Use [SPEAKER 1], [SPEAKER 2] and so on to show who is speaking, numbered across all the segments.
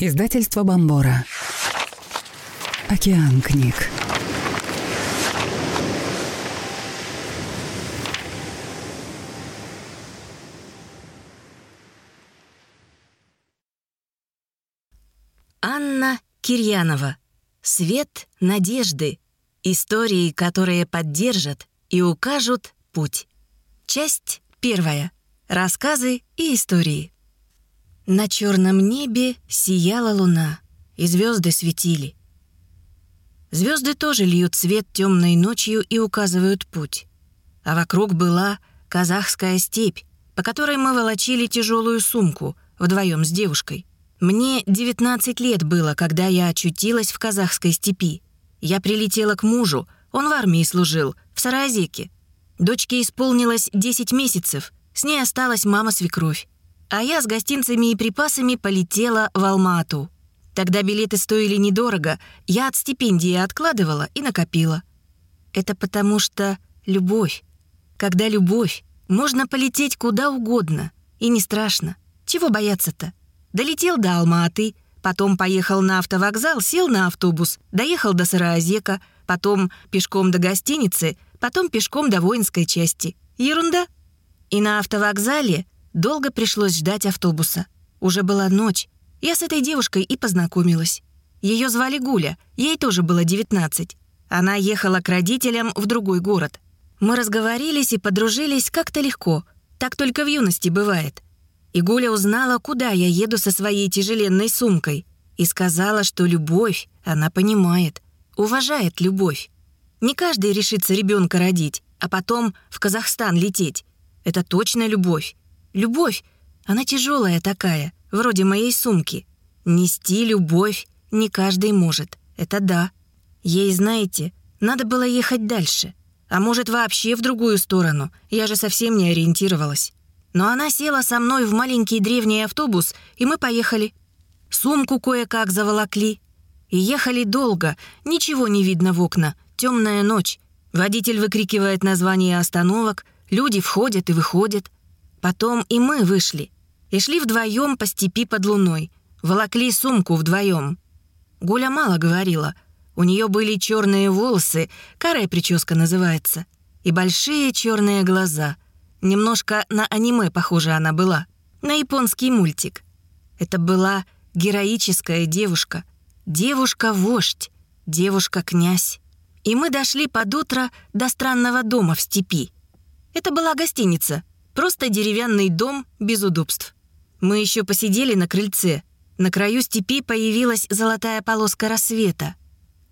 [SPEAKER 1] Издательство Бомбора. Океан книг.
[SPEAKER 2] Анна Кирьянова. Свет надежды. Истории, которые поддержат и укажут путь. Часть первая. Рассказы и истории. На черном небе сияла луна, и звезды светили. Звезды тоже льют свет темной ночью и указывают путь. А вокруг была казахская степь, по которой мы волочили тяжелую сумку вдвоем с девушкой. Мне 19 лет было, когда я очутилась в казахской степи. Я прилетела к мужу, он в армии служил, в Саразеке. Дочке исполнилось 10 месяцев, с ней осталась мама-свекровь а я с гостинцами и припасами полетела в Алмату. Тогда билеты стоили недорого, я от стипендии откладывала и накопила. Это потому что любовь. Когда любовь, можно полететь куда угодно, и не страшно. Чего бояться-то? Долетел до Алматы, потом поехал на автовокзал, сел на автобус, доехал до Сыроозека, потом пешком до гостиницы, потом пешком до воинской части. Ерунда. И на автовокзале Долго пришлось ждать автобуса. Уже была ночь. Я с этой девушкой и познакомилась. Ее звали Гуля, ей тоже было 19. Она ехала к родителям в другой город. Мы разговорились и подружились как-то легко. Так только в юности бывает. И Гуля узнала, куда я еду со своей тяжеленной сумкой. И сказала, что любовь она понимает, уважает любовь. Не каждый решится ребенка родить, а потом в Казахстан лететь. Это точно любовь. Любовь, она тяжелая такая, вроде моей сумки. Нести любовь не каждый может, это да. Ей, знаете, надо было ехать дальше. А может, вообще в другую сторону, я же совсем не ориентировалась. Но она села со мной в маленький древний автобус, и мы поехали. Сумку кое-как заволокли. И ехали долго, ничего не видно в окна, темная ночь. Водитель выкрикивает название остановок, люди входят и выходят. Потом и мы вышли. И шли вдвоем по степи под луной. Волокли сумку вдвоем. Гуля мало говорила. У нее были черные волосы, карая прическа называется, и большие черные глаза. Немножко на аниме похожа она была, на японский мультик. Это была героическая девушка, девушка-вождь, девушка-князь. И мы дошли под утро до странного дома в степи. Это была гостиница, Просто деревянный дом без удобств. Мы еще посидели на крыльце. На краю степи появилась золотая полоска рассвета.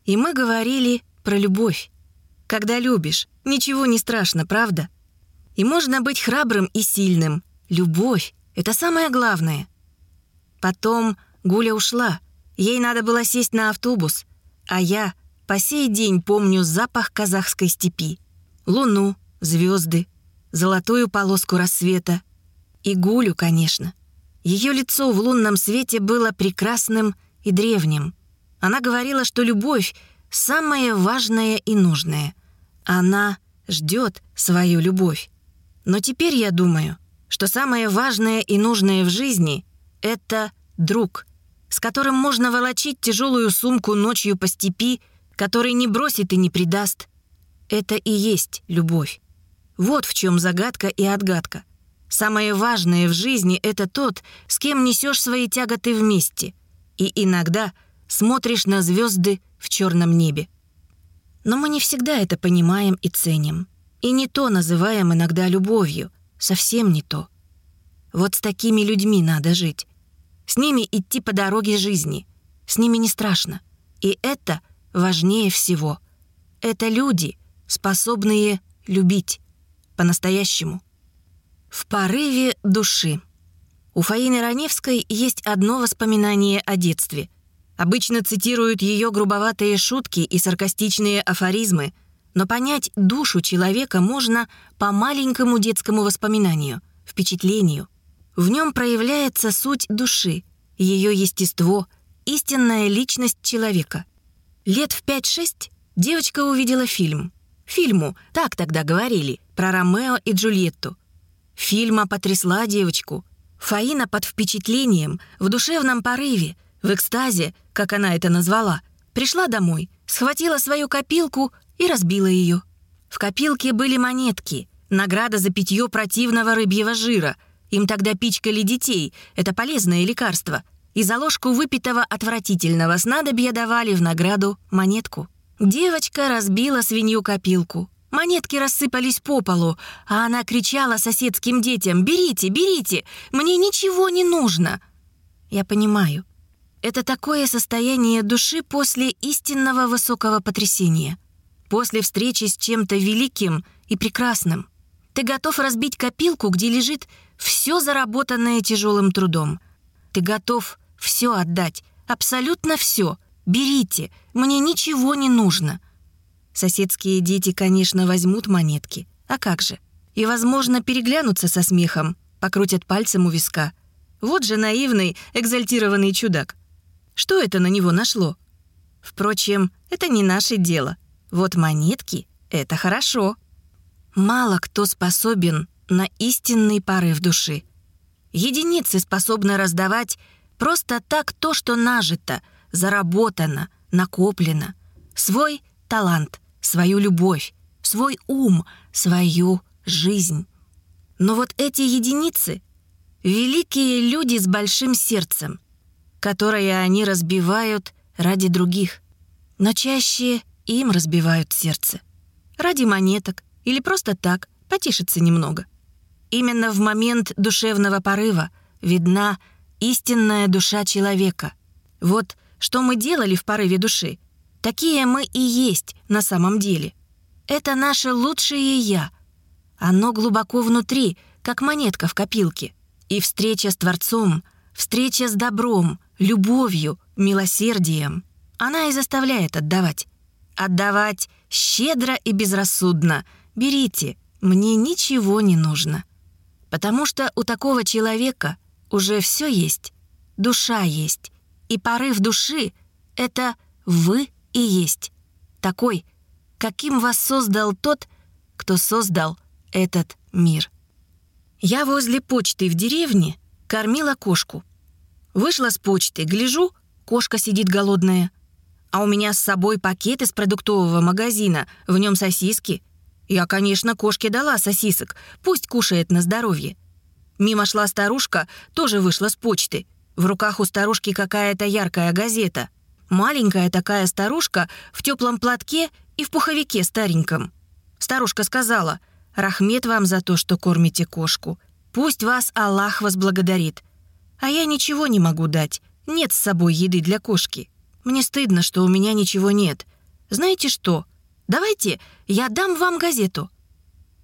[SPEAKER 2] И мы говорили про любовь. Когда любишь, ничего не страшно, правда? И можно быть храбрым и сильным. Любовь — это самое главное. Потом Гуля ушла. Ей надо было сесть на автобус. А я по сей день помню запах казахской степи. Луну, звезды, золотую полоску рассвета. И Гулю, конечно. Ее лицо в лунном свете было прекрасным и древним. Она говорила, что любовь — самое важное и нужное. Она ждет свою любовь. Но теперь я думаю, что самое важное и нужное в жизни — это друг, с которым можно волочить тяжелую сумку ночью по степи, который не бросит и не предаст. Это и есть любовь. Вот в чем загадка и отгадка. Самое важное в жизни — это тот, с кем несешь свои тяготы вместе. И иногда смотришь на звезды в черном небе. Но мы не всегда это понимаем и ценим. И не то называем иногда любовью, совсем не то. Вот с такими людьми надо жить. С ними идти по дороге жизни. С ними не страшно. И это важнее всего. Это люди, способные любить по-настоящему. В порыве души. У Фаины Раневской есть одно воспоминание о детстве. Обычно цитируют ее грубоватые шутки и саркастичные афоризмы, но понять душу человека можно по маленькому детскому воспоминанию, впечатлению. В нем проявляется суть души, ее естество, истинная личность человека. Лет в 5-6 девочка увидела фильм. Фильму, так тогда говорили, про Ромео и Джульетту. Фильма потрясла девочку. Фаина под впечатлением, в душевном порыве, В экстазе, как она это назвала, пришла домой, схватила свою копилку и разбила ее. В копилке были монетки, награда за питье противного рыбьего жира. Им тогда пичкали детей, это полезное лекарство. И за ложку выпитого отвратительного снадобья давали в награду монетку. Девочка разбила свинью копилку. Монетки рассыпались по полу, а она кричала соседским детям «Берите, берите! Мне ничего не нужно!» Я понимаю. Это такое состояние души после истинного высокого потрясения. После встречи с чем-то великим и прекрасным. Ты готов разбить копилку, где лежит все заработанное тяжелым трудом. Ты готов все отдать, абсолютно все. Берите, мне ничего не нужно. Соседские дети, конечно, возьмут монетки. А как же? И, возможно, переглянутся со смехом, покрутят пальцем у виска. Вот же наивный, экзальтированный чудак. Что это на него нашло? Впрочем, это не наше дело. Вот монетки — это хорошо. Мало кто способен на истинный порыв души. Единицы способны раздавать просто так то, что нажито, заработано, накоплено. Свой талант, свою любовь, свой ум, свою жизнь. Но вот эти единицы — великие люди с большим сердцем, которое они разбивают ради других. Но чаще им разбивают сердце. Ради монеток или просто так, потишиться немного. Именно в момент душевного порыва видна истинная душа человека. Вот что мы делали в порыве души, такие мы и есть на самом деле. Это наше лучшее «я». Оно глубоко внутри, как монетка в копилке. И встреча с Творцом, встреча с добром, любовью, милосердием, она и заставляет отдавать. Отдавать щедро и безрассудно. Берите, мне ничего не нужно. Потому что у такого человека уже все есть. Душа есть. И порыв души — это вы и есть. Такой, каким вас создал тот, кто создал этот мир. Я возле почты в деревне кормила кошку. Вышла с почты, гляжу, кошка сидит голодная. А у меня с собой пакет из продуктового магазина, в нем сосиски. Я, конечно, кошке дала сосисок, пусть кушает на здоровье. Мимо шла старушка, тоже вышла с почты. В руках у старушки какая-то яркая газета. Маленькая такая старушка в теплом платке и в пуховике стареньком. Старушка сказала, «Рахмет вам за то, что кормите кошку. Пусть вас Аллах возблагодарит. А я ничего не могу дать. Нет с собой еды для кошки. Мне стыдно, что у меня ничего нет. Знаете что? Давайте я дам вам газету».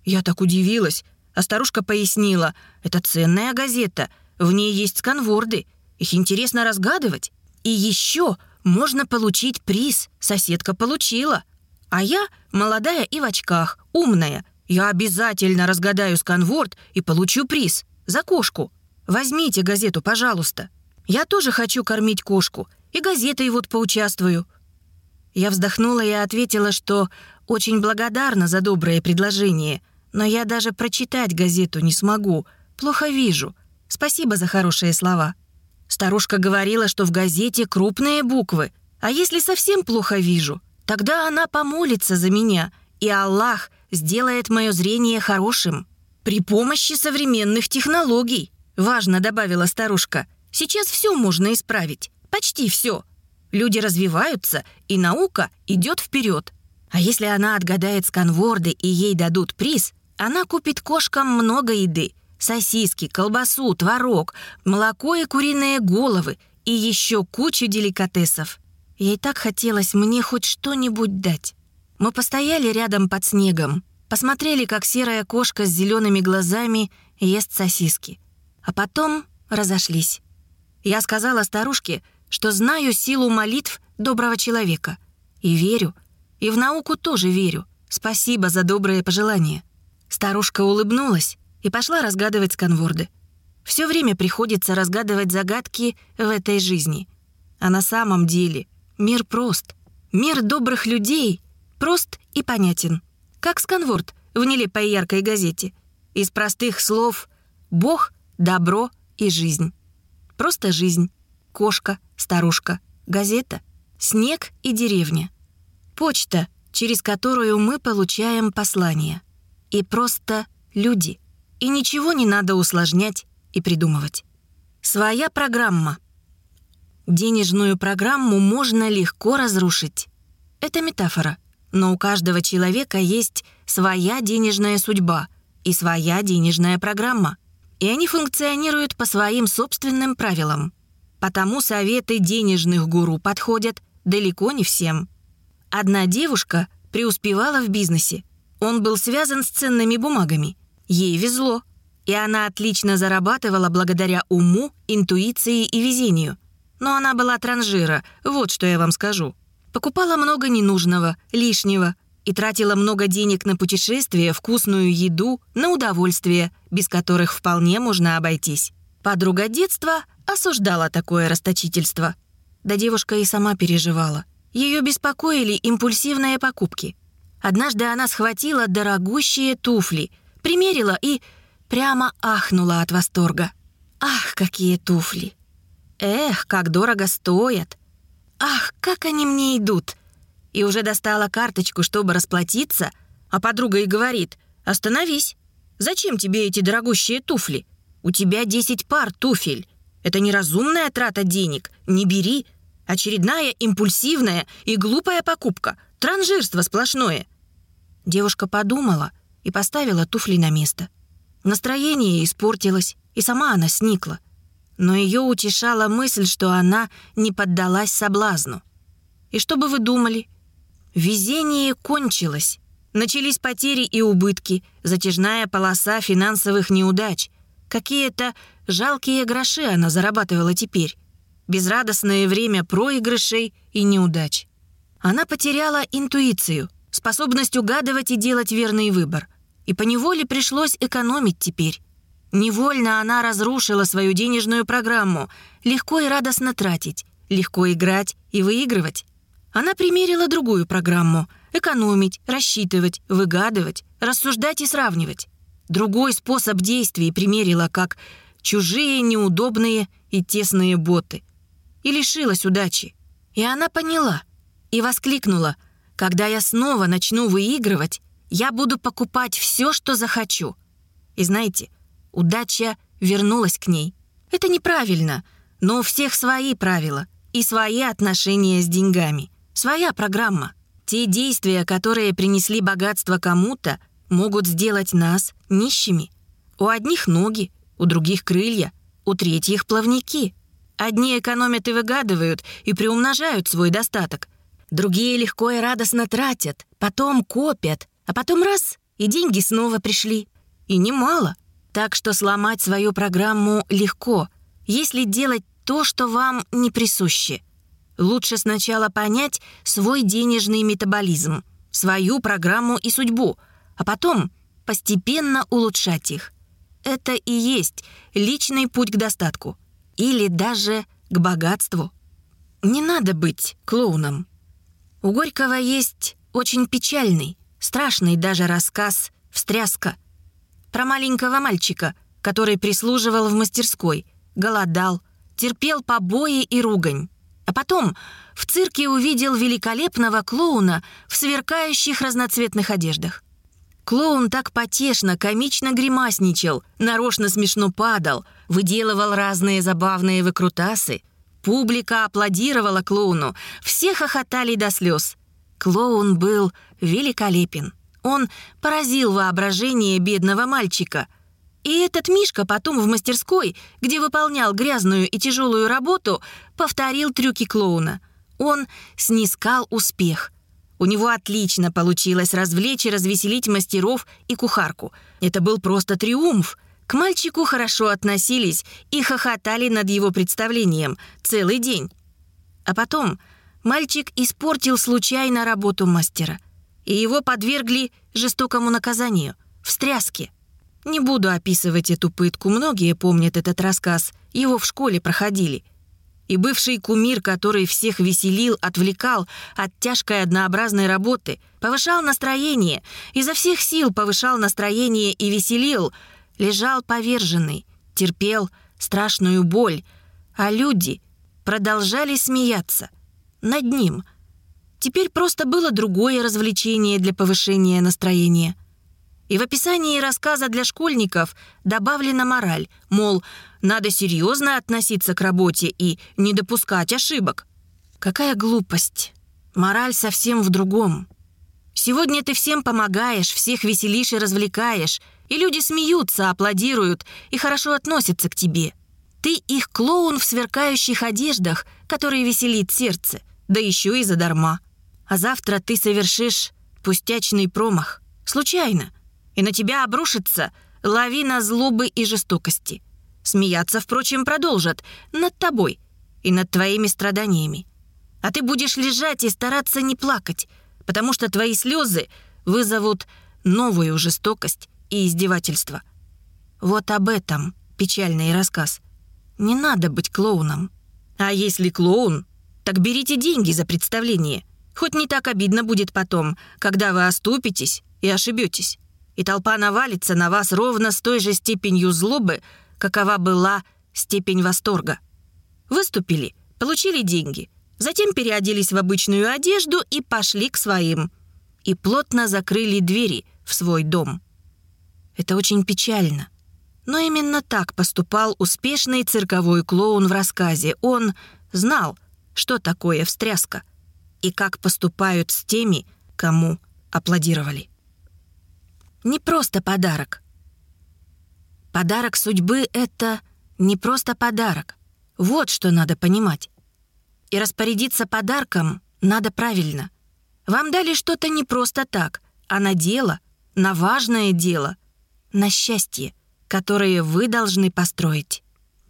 [SPEAKER 2] Я так удивилась, а старушка пояснила, это ценная газета, в ней есть сканворды, их интересно разгадывать. И еще можно получить приз, соседка получила. А я молодая и в очках, умная. Я обязательно разгадаю сканворд и получу приз за кошку. Возьмите газету, пожалуйста. Я тоже хочу кормить кошку, и газетой вот поучаствую». Я вздохнула и ответила, что очень благодарна за доброе предложение, но я даже прочитать газету не смогу, плохо вижу. Спасибо за хорошие слова. Старушка говорила, что в газете крупные буквы, а если совсем плохо вижу, тогда она помолится за меня, и Аллах сделает мое зрение хорошим. При помощи современных технологий. Важно, добавила старушка. Сейчас все можно исправить. Почти все. Люди развиваются, и наука идет вперед. А если она отгадает сканворды и ей дадут приз, она купит кошкам много еды. Сосиски, колбасу, творог, молоко и куриные головы и еще кучу деликатесов. Ей так хотелось мне хоть что-нибудь дать. Мы постояли рядом под снегом, посмотрели, как серая кошка с зелеными глазами ест сосиски а потом разошлись. Я сказала старушке, что знаю силу молитв доброго человека. И верю. И в науку тоже верю. Спасибо за добрые пожелания. Старушка улыбнулась и пошла разгадывать сканворды. Все время приходится разгадывать загадки в этой жизни. А на самом деле мир прост. Мир добрых людей прост и понятен. Как сканворд в нелепой яркой газете. Из простых слов «Бог» добро и жизнь. Просто жизнь. кошка, старушка, газета, снег и деревня. Почта, через которую мы получаем послания. И просто люди. И ничего не надо усложнять и придумывать. Своя программа. Денежную программу можно легко разрушить. Это метафора. Но у каждого человека есть своя денежная судьба и своя денежная программа. И они функционируют по своим собственным правилам. Потому советы денежных гуру подходят далеко не всем. Одна девушка преуспевала в бизнесе. Он был связан с ценными бумагами. Ей везло. И она отлично зарабатывала благодаря уму, интуиции и везению. Но она была транжира, вот что я вам скажу. Покупала много ненужного, лишнего и тратила много денег на путешествия, вкусную еду, на удовольствие, без которых вполне можно обойтись. Подруга детства осуждала такое расточительство. Да девушка и сама переживала. Ее беспокоили импульсивные покупки. Однажды она схватила дорогущие туфли, примерила и прямо ахнула от восторга. «Ах, какие туфли! Эх, как дорого стоят! Ах, как они мне идут!» И уже достала карточку, чтобы расплатиться, а подруга и говорит «Остановись! Зачем тебе эти дорогущие туфли? У тебя 10 пар туфель. Это неразумная трата денег. Не бери. Очередная импульсивная и глупая покупка. Транжирство сплошное». Девушка подумала и поставила туфли на место. Настроение испортилось, и сама она сникла но ее утешала мысль, что она не поддалась соблазну. И что бы вы думали? Везение кончилось. Начались потери и убытки, затяжная полоса финансовых неудач. Какие-то жалкие гроши она зарабатывала теперь. Безрадостное время проигрышей и неудач. Она потеряла интуицию, способность угадывать и делать верный выбор. И поневоле пришлось экономить теперь. Невольно она разрушила свою денежную программу. Легко и радостно тратить, легко играть и выигрывать. Она примерила другую программу — экономить, рассчитывать, выгадывать, рассуждать и сравнивать. Другой способ действий примерила как чужие, неудобные и тесные боты. И лишилась удачи. И она поняла и воскликнула, «Когда я снова начну выигрывать, я буду покупать все, что захочу». И знаете, — Удача вернулась к ней. Это неправильно, но у всех свои правила и свои отношения с деньгами. Своя программа. Те действия, которые принесли богатство кому-то, могут сделать нас нищими. У одних ноги, у других крылья, у третьих плавники. Одни экономят и выгадывают, и приумножают свой достаток. Другие легко и радостно тратят, потом копят, а потом раз — и деньги снова пришли. И немало. Так что сломать свою программу легко, если делать то, что вам не присуще. Лучше сначала понять свой денежный метаболизм, свою программу и судьбу, а потом постепенно улучшать их. Это и есть личный путь к достатку. Или даже к богатству. Не надо быть клоуном. У Горького есть очень печальный, страшный даже рассказ «Встряска», про маленького мальчика, который прислуживал в мастерской, голодал, терпел побои и ругань. А потом в цирке увидел великолепного клоуна в сверкающих разноцветных одеждах. Клоун так потешно, комично гримасничал, нарочно смешно падал, выделывал разные забавные выкрутасы. Публика аплодировала клоуну, все хохотали до слез. Клоун был великолепен. Он поразил воображение бедного мальчика. И этот Мишка потом в мастерской, где выполнял грязную и тяжелую работу, повторил трюки клоуна. Он снискал успех. У него отлично получилось развлечь и развеселить мастеров и кухарку. Это был просто триумф. К мальчику хорошо относились и хохотали над его представлением целый день. А потом мальчик испортил случайно работу мастера — и его подвергли жестокому наказанию — встряске. Не буду описывать эту пытку, многие помнят этот рассказ, его в школе проходили. И бывший кумир, который всех веселил, отвлекал от тяжкой однообразной работы, повышал настроение, изо всех сил повышал настроение и веселил, лежал поверженный, терпел страшную боль, а люди продолжали смеяться. Над ним. Теперь просто было другое развлечение для повышения настроения. И в описании рассказа для школьников добавлена мораль, мол, надо серьезно относиться к работе и не допускать ошибок. Какая глупость. Мораль совсем в другом. Сегодня ты всем помогаешь, всех веселишь и развлекаешь, и люди смеются, аплодируют и хорошо относятся к тебе. Ты их клоун в сверкающих одеждах, который веселит сердце, да еще и задарма. А завтра ты совершишь пустячный промах, случайно, и на тебя обрушится лавина злобы и жестокости. Смеяться, впрочем, продолжат над тобой и над твоими страданиями. А ты будешь лежать и стараться не плакать, потому что твои слезы вызовут новую жестокость и издевательство. Вот об этом печальный рассказ. Не надо быть клоуном. А если клоун, так берите деньги за представление. Хоть не так обидно будет потом, когда вы оступитесь и ошибетесь. И толпа навалится на вас ровно с той же степенью злобы, какова была степень восторга. Выступили, получили деньги, затем переоделись в обычную одежду и пошли к своим. И плотно закрыли двери в свой дом. Это очень печально. Но именно так поступал успешный цирковой клоун в рассказе. Он знал, что такое встряска и как поступают с теми, кому аплодировали. Не просто подарок. Подарок судьбы — это не просто подарок. Вот что надо понимать. И распорядиться подарком надо правильно. Вам дали что-то не просто так, а на дело, на важное дело, на счастье — которые вы должны построить.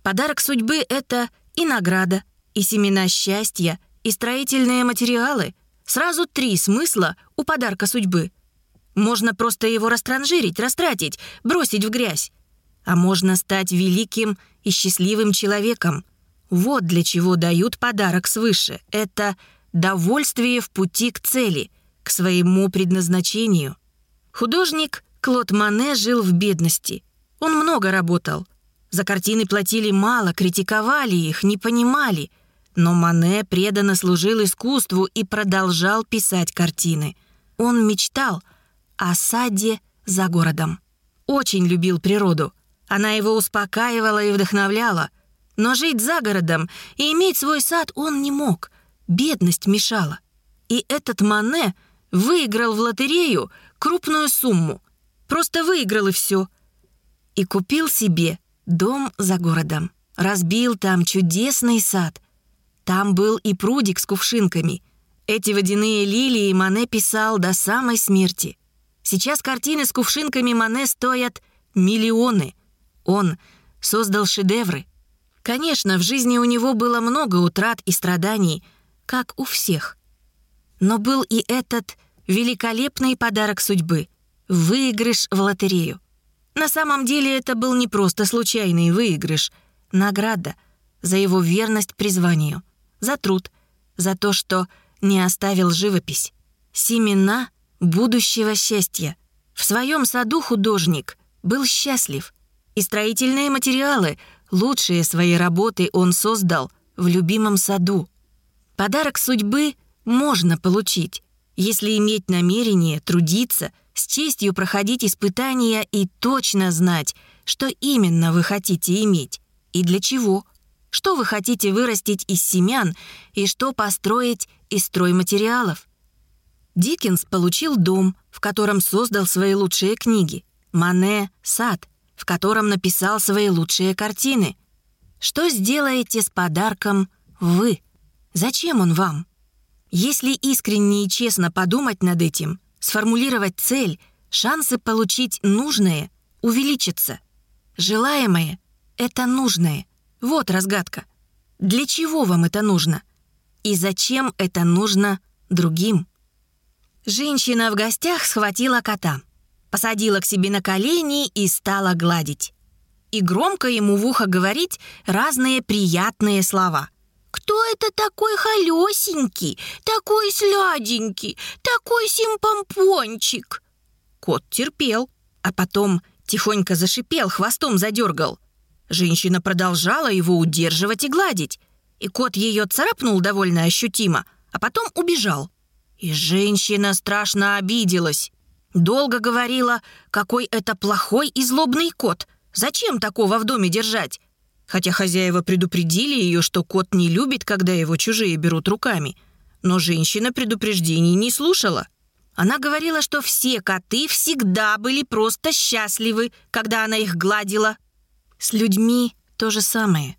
[SPEAKER 2] Подарок судьбы — это и награда, и семена счастья, и строительные материалы. Сразу три смысла у подарка судьбы. Можно просто его растранжирить, растратить, бросить в грязь. А можно стать великим и счастливым человеком. Вот для чего дают подарок свыше. Это довольствие в пути к цели, к своему предназначению. Художник Клод Мане жил в бедности — он много работал. За картины платили мало, критиковали их, не понимали. Но Мане преданно служил искусству и продолжал писать картины. Он мечтал о саде за городом. Очень любил природу. Она его успокаивала и вдохновляла. Но жить за городом и иметь свой сад он не мог. Бедность мешала. И этот Мане выиграл в лотерею крупную сумму. Просто выиграл и все — и купил себе дом за городом. Разбил там чудесный сад. Там был и прудик с кувшинками. Эти водяные лилии Мане писал до самой смерти. Сейчас картины с кувшинками Мане стоят миллионы. Он создал шедевры. Конечно, в жизни у него было много утрат и страданий, как у всех. Но был и этот великолепный подарок судьбы — выигрыш в лотерею. На самом деле это был не просто случайный выигрыш. Награда за его верность призванию, за труд, за то, что не оставил живопись. Семена будущего счастья. В своем саду художник был счастлив. И строительные материалы, лучшие своей работы он создал в любимом саду. Подарок судьбы можно получить, если иметь намерение трудиться с честью проходить испытания и точно знать, что именно вы хотите иметь и для чего, что вы хотите вырастить из семян и что построить из стройматериалов. Диккенс получил дом, в котором создал свои лучшие книги, Мане — сад, в котором написал свои лучшие картины. Что сделаете с подарком вы? Зачем он вам? Если искренне и честно подумать над этим, сформулировать цель, шансы получить нужное увеличатся. Желаемое — это нужное. Вот разгадка. Для чего вам это нужно? И зачем это нужно другим? Женщина в гостях схватила кота, посадила к себе на колени и стала гладить. И громко ему в ухо говорить разные приятные слова. Кто это такой холесенький, такой сляденький, такой симпомпончик?» Кот терпел, а потом тихонько зашипел, хвостом задергал. Женщина продолжала его удерживать и гладить. и кот ее царапнул довольно ощутимо, а потом убежал. И женщина страшно обиделась. Долго говорила, какой это плохой и злобный кот. Зачем такого в доме держать? Хотя хозяева предупредили ее, что кот не любит, когда его чужие берут руками. Но женщина предупреждений не слушала. Она говорила, что все коты всегда были просто счастливы, когда она их гладила. С людьми то же самое.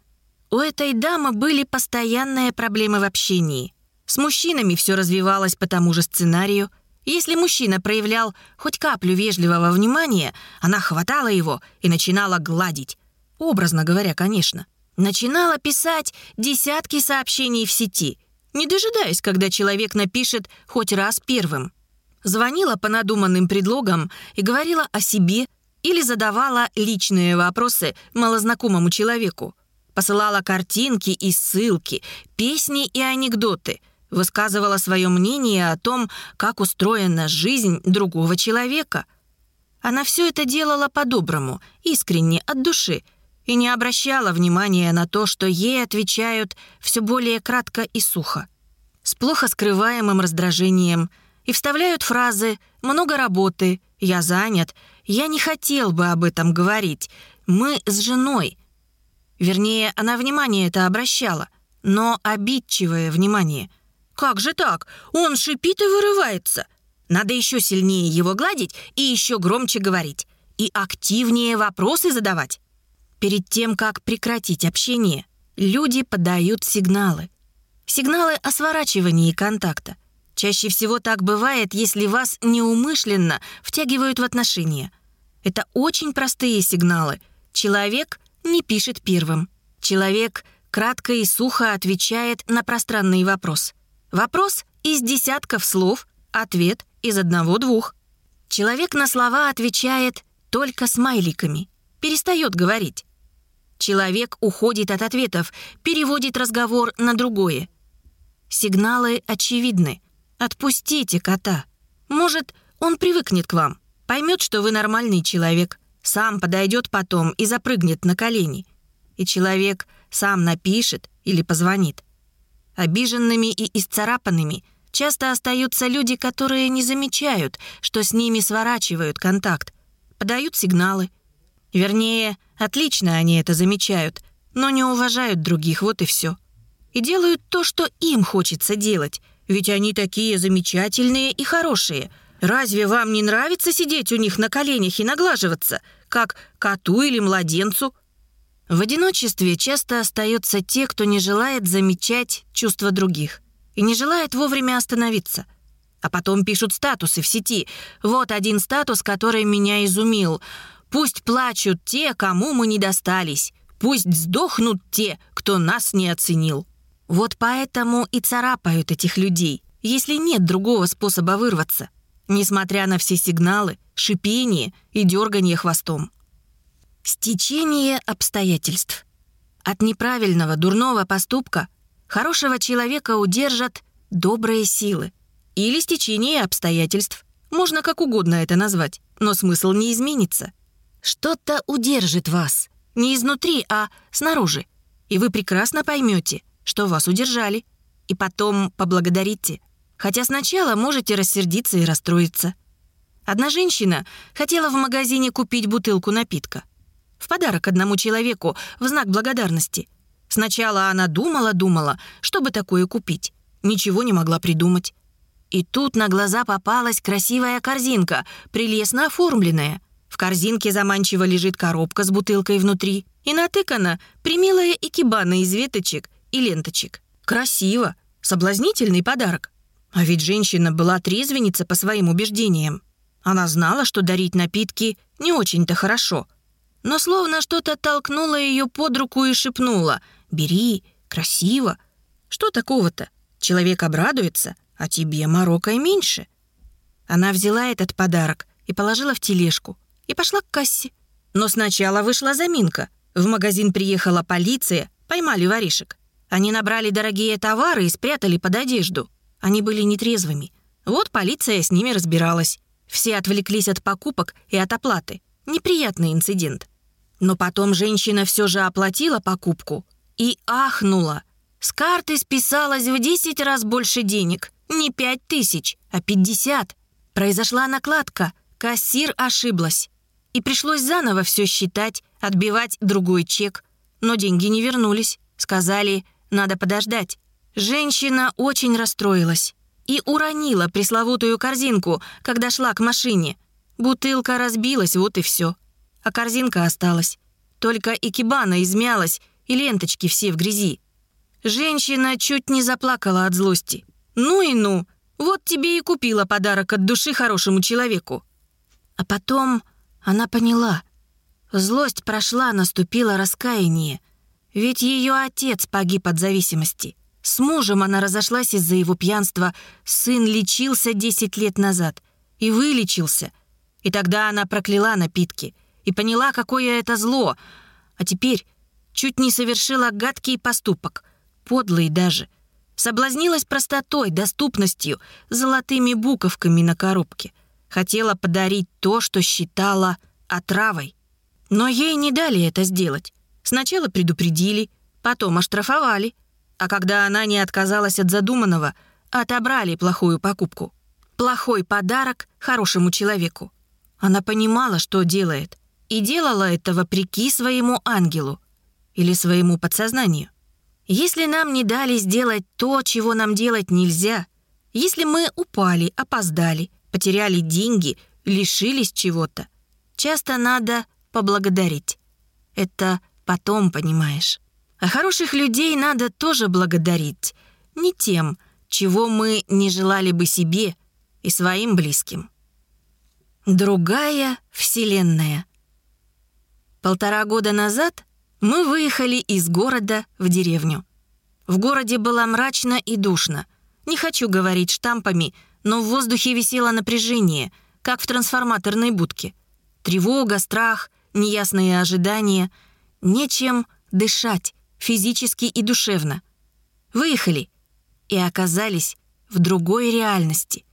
[SPEAKER 2] У этой дамы были постоянные проблемы в общении. С мужчинами все развивалось по тому же сценарию. Если мужчина проявлял хоть каплю вежливого внимания, она хватала его и начинала гладить. Образно говоря, конечно. Начинала писать десятки сообщений в сети, не дожидаясь, когда человек напишет хоть раз первым. Звонила по надуманным предлогам и говорила о себе или задавала личные вопросы малознакомому человеку. Посылала картинки и ссылки, песни и анекдоты. Высказывала свое мнение о том, как устроена жизнь другого человека. Она все это делала по-доброму, искренне, от души, и не обращала внимания на то, что ей отвечают все более кратко и сухо. С плохо скрываемым раздражением и вставляют фразы «много работы», «я занят», «я не хотел бы об этом говорить», «мы с женой», Вернее, она внимание это обращала, но обидчивое внимание. «Как же так? Он шипит и вырывается. Надо еще сильнее его гладить и еще громче говорить. И активнее вопросы задавать». Перед тем, как прекратить общение, люди подают сигналы. Сигналы о сворачивании контакта. Чаще всего так бывает, если вас неумышленно втягивают в отношения. Это очень простые сигналы. Человек не пишет первым. Человек кратко и сухо отвечает на пространный вопрос. Вопрос из десятков слов, ответ из одного-двух. Человек на слова отвечает только смайликами, перестает говорить. Человек уходит от ответов, переводит разговор на другое. Сигналы очевидны. Отпустите кота. Может, он привыкнет к вам, поймет, что вы нормальный человек, сам подойдет потом и запрыгнет на колени. И человек сам напишет или позвонит. Обиженными и исцарапанными часто остаются люди, которые не замечают, что с ними сворачивают контакт, подают сигналы. Вернее, отлично они это замечают, но не уважают других, вот и все. И делают то, что им хочется делать, ведь они такие замечательные и хорошие — Разве вам не нравится сидеть у них на коленях и наглаживаться, как коту или младенцу? В одиночестве часто остаются те, кто не желает замечать чувства других и не желает вовремя остановиться. А потом пишут статусы в сети. Вот один статус, который меня изумил. «Пусть плачут те, кому мы не достались. Пусть сдохнут те, кто нас не оценил». Вот поэтому и царапают этих людей, если нет другого способа вырваться несмотря на все сигналы, шипение и дергание хвостом. Стечение обстоятельств. От неправильного, дурного поступка хорошего человека удержат добрые силы. Или стечение обстоятельств. Можно как угодно это назвать, но смысл не изменится. Что-то удержит вас. Не изнутри, а снаружи. И вы прекрасно поймете, что вас удержали. И потом поблагодарите – Хотя сначала можете рассердиться и расстроиться. Одна женщина хотела в магазине купить бутылку напитка. В подарок одному человеку в знак благодарности. Сначала она думала-думала, чтобы такое купить. Ничего не могла придумать. И тут на глаза попалась красивая корзинка, прелестно оформленная. В корзинке заманчиво лежит коробка с бутылкой внутри и натыкана примилая икебана из веточек и ленточек. Красиво, соблазнительный подарок. А ведь женщина была трезвенница по своим убеждениям. Она знала, что дарить напитки не очень-то хорошо. Но словно что-то толкнуло ее под руку и шепнуло «Бери, красиво». Что такого-то? Человек обрадуется, а тебе морокой меньше. Она взяла этот подарок и положила в тележку и пошла к кассе. Но сначала вышла заминка. В магазин приехала полиция, поймали воришек. Они набрали дорогие товары и спрятали под одежду. Они были нетрезвыми. Вот полиция с ними разбиралась. Все отвлеклись от покупок и от оплаты. Неприятный инцидент. Но потом женщина все же оплатила покупку и ахнула. С карты списалось в 10 раз больше денег. Не 5 тысяч, а 50. Произошла накладка. Кассир ошиблась. И пришлось заново все считать, отбивать другой чек. Но деньги не вернулись. Сказали, надо подождать. Женщина очень расстроилась и уронила пресловутую корзинку, когда шла к машине. Бутылка разбилась, вот и все. А корзинка осталась. Только икебана измялась, и ленточки все в грязи. Женщина чуть не заплакала от злости. «Ну и ну! Вот тебе и купила подарок от души хорошему человеку!» А потом она поняла. Злость прошла, наступило раскаяние. Ведь ее отец погиб от зависимости. С мужем она разошлась из-за его пьянства. Сын лечился 10 лет назад. И вылечился. И тогда она прокляла напитки. И поняла, какое это зло. А теперь чуть не совершила гадкий поступок — подлой даже. Соблазнилась простотой, доступностью, золотыми буковками на коробке. Хотела подарить то, что считала отравой. Но ей не дали это сделать. Сначала предупредили, потом оштрафовали. А когда она не отказалась от задуманного, отобрали плохую покупку. Плохой подарок хорошему человеку. Она понимала, что делает, и делала это вопреки своему ангелу или своему подсознанию. Если нам не дали сделать то, чего нам делать нельзя, если мы упали, опоздали, потеряли деньги, лишились чего-то, часто надо поблагодарить. Это потом понимаешь. А хороших людей надо тоже благодарить. Не тем, чего мы не желали бы себе и своим близким. Другая вселенная. Полтора года назад мы выехали из города в деревню. В городе было мрачно и душно. Не хочу говорить штампами, но в воздухе висело напряжение, как в трансформаторной будке. Тревога, страх, неясные ожидания. Нечем дышать, физически и душевно. Выехали и оказались в другой реальности.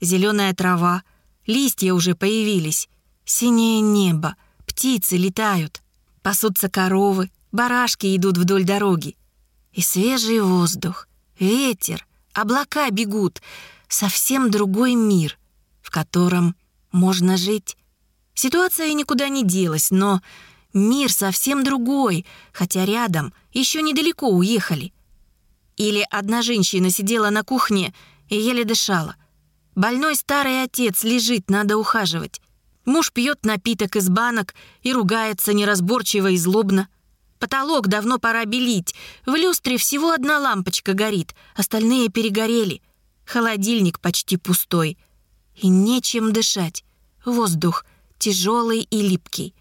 [SPEAKER 2] Зеленая трава, листья уже появились, синее небо, птицы летают — Пасутся коровы, барашки идут вдоль дороги. И свежий воздух, ветер, облака бегут. Совсем другой мир, в котором можно жить. Ситуация никуда не делась, но мир совсем другой, хотя рядом, еще недалеко уехали. Или одна женщина сидела на кухне и еле дышала. Больной старый отец лежит, надо ухаживать. Муж пьет напиток из банок и ругается неразборчиво и злобно. Потолок давно пора белить. В люстре всего одна лампочка горит, остальные перегорели. Холодильник почти пустой. И нечем дышать. Воздух тяжелый и липкий.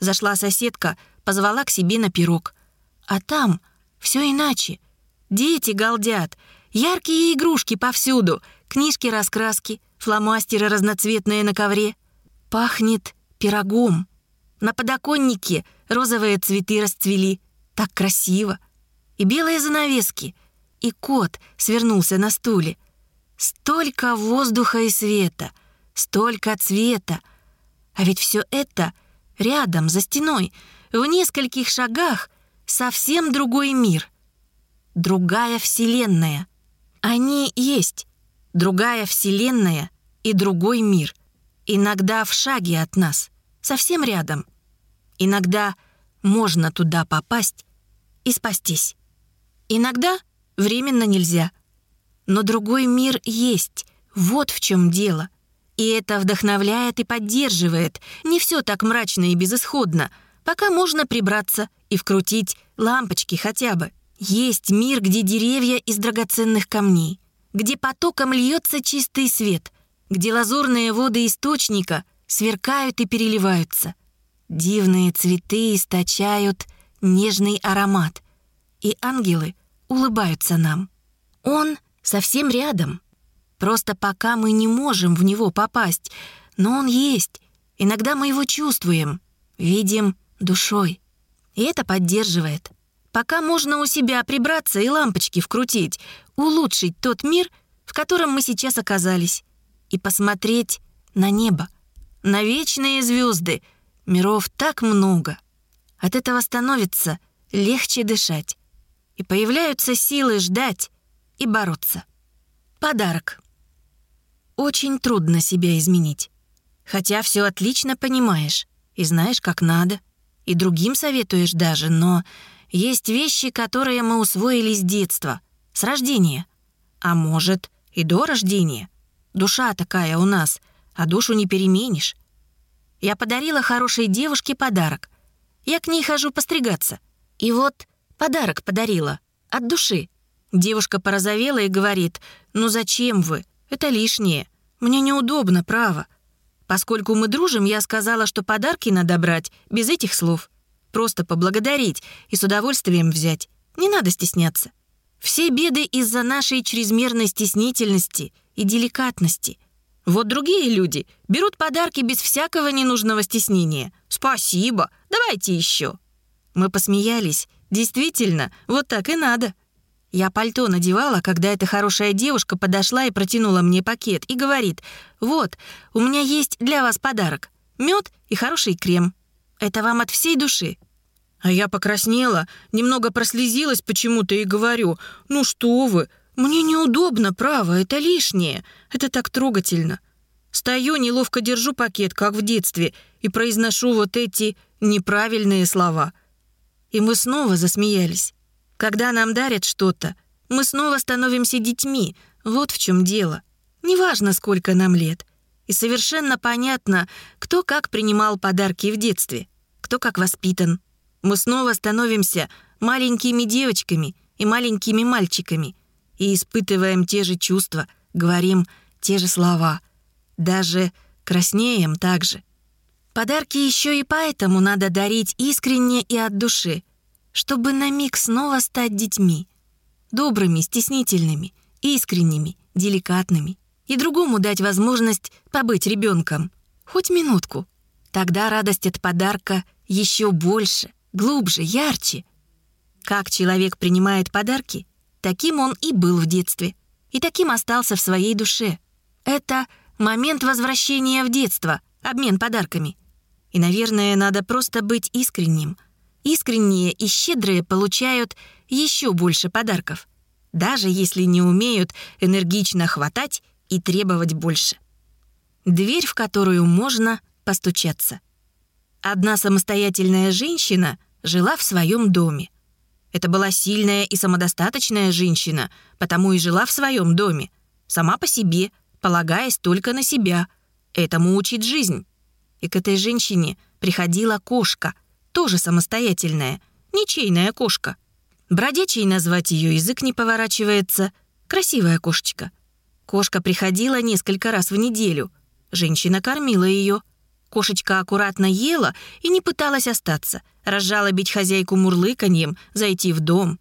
[SPEAKER 2] Зашла соседка, позвала к себе на пирог. А там все иначе. Дети галдят, яркие игрушки повсюду, книжки-раскраски, фломастеры разноцветные на ковре — Пахнет пирогом. На подоконнике розовые цветы расцвели. Так красиво. И белые занавески. И кот свернулся на стуле. Столько воздуха и света. Столько цвета. А ведь все это рядом, за стеной, в нескольких шагах совсем другой мир. Другая вселенная. Они есть. Другая вселенная и другой мир. Иногда в шаге от нас, совсем рядом. Иногда можно туда попасть и спастись. Иногда временно нельзя. Но другой мир есть, вот в чем дело. И это вдохновляет и поддерживает. Не все так мрачно и безысходно. Пока можно прибраться и вкрутить лампочки хотя бы. Есть мир, где деревья из драгоценных камней, где потоком льется чистый свет — где лазурные воды источника сверкают и переливаются. Дивные цветы источают нежный аромат, и ангелы улыбаются нам. Он совсем рядом. Просто пока мы не можем в него попасть, но он есть. Иногда мы его чувствуем, видим душой. И это поддерживает. Пока можно у себя прибраться и лампочки вкрутить, улучшить тот мир, в котором мы сейчас оказались и посмотреть на небо, на вечные звезды. Миров так много. От этого становится легче дышать. и появляются силы ждать и бороться. Подарок. Очень трудно себя изменить. Хотя все отлично понимаешь и знаешь, как надо, и другим советуешь даже, но есть вещи, которые мы усвоили с детства, с рождения. А может, и до рождения. Душа такая у нас, а душу не переменишь. Я подарила хорошей девушке подарок. Я к ней хожу постригаться. И вот подарок подарила. От души. Девушка порозовела и говорит, «Ну зачем вы? Это лишнее. Мне неудобно, право». Поскольку мы дружим, я сказала, что подарки надо брать без этих слов. Просто поблагодарить и с удовольствием взять. Не надо стесняться. Все беды из-за нашей чрезмерной стеснительности и деликатности — вот другие люди берут подарки без всякого ненужного стеснения. «Спасибо, давайте еще». Мы посмеялись. Действительно, вот так и надо. Я пальто надевала, когда эта хорошая девушка подошла и протянула мне пакет и говорит, «Вот, у меня есть для вас подарок. Мед и хороший крем. Это вам от всей души». А я покраснела, немного прослезилась почему-то и говорю, «Ну что вы, мне неудобно, право, это лишнее. Это так трогательно. Стою, неловко держу пакет, как в детстве, и произношу вот эти неправильные слова. И мы снова засмеялись. Когда нам дарят что-то, мы снова становимся детьми. Вот в чем дело. Неважно, сколько нам лет. И совершенно понятно, кто как принимал подарки в детстве, кто как воспитан. Мы снова становимся маленькими девочками и маленькими мальчиками — и испытываем те же чувства, говорим те же слова. Даже краснеем так же. Подарки еще и поэтому надо дарить искренне и от души, чтобы на миг снова стать детьми. Добрыми, стеснительными, искренними, деликатными. И другому дать возможность побыть ребенком. Хоть минутку. Тогда радость от подарка еще больше, глубже, ярче. Как человек принимает подарки, Таким он и был в детстве. И таким остался в своей душе. Это момент возвращения в детство, обмен подарками. И, наверное, надо просто быть искренним. Искренние и щедрые получают еще больше подарков. Даже если не умеют энергично хватать и требовать больше. Дверь, в которую можно постучаться. Одна самостоятельная женщина жила в своем доме. Это была сильная и самодостаточная женщина, потому и жила в своем доме. Сама по себе, полагаясь только на себя. Этому учит жизнь. И к этой женщине приходила кошка, тоже самостоятельная, ничейная кошка. Бродячей назвать ее язык не поворачивается. Красивая кошечка. Кошка приходила несколько раз в неделю. Женщина кормила ее. Кошечка аккуратно ела и не пыталась остаться, разжалобить хозяйку мурлыканьем, зайти в дом.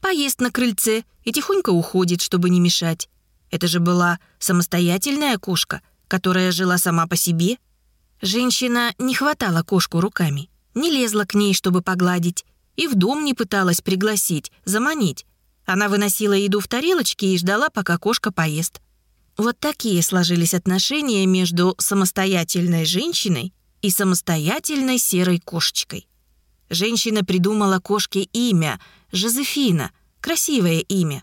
[SPEAKER 2] Поест на крыльце и тихонько уходит, чтобы не мешать. Это же была самостоятельная кошка, которая жила сама по себе. Женщина не хватала кошку руками, не лезла к ней, чтобы погладить, и в дом не пыталась пригласить, заманить. Она выносила еду в тарелочки и ждала, пока кошка поест. Вот такие сложились отношения между самостоятельной женщиной и самостоятельной серой кошечкой. Женщина придумала кошке имя — Жозефина, красивое имя.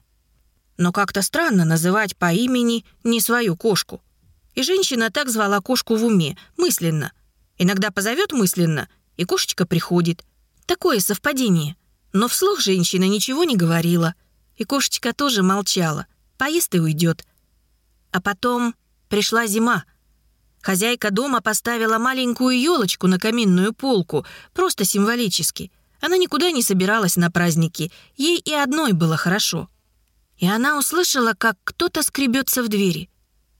[SPEAKER 2] Но как-то странно называть по имени не свою кошку. И женщина так звала кошку в уме, мысленно. Иногда позовет мысленно, и кошечка приходит. Такое совпадение. Но вслух женщина ничего не говорила. И кошечка тоже молчала. Поест и уйдет. А потом пришла зима. Хозяйка дома поставила маленькую елочку на каминную полку, просто символически. Она никуда не собиралась на праздники, ей и одной было хорошо. И она услышала, как кто-то скребется в двери.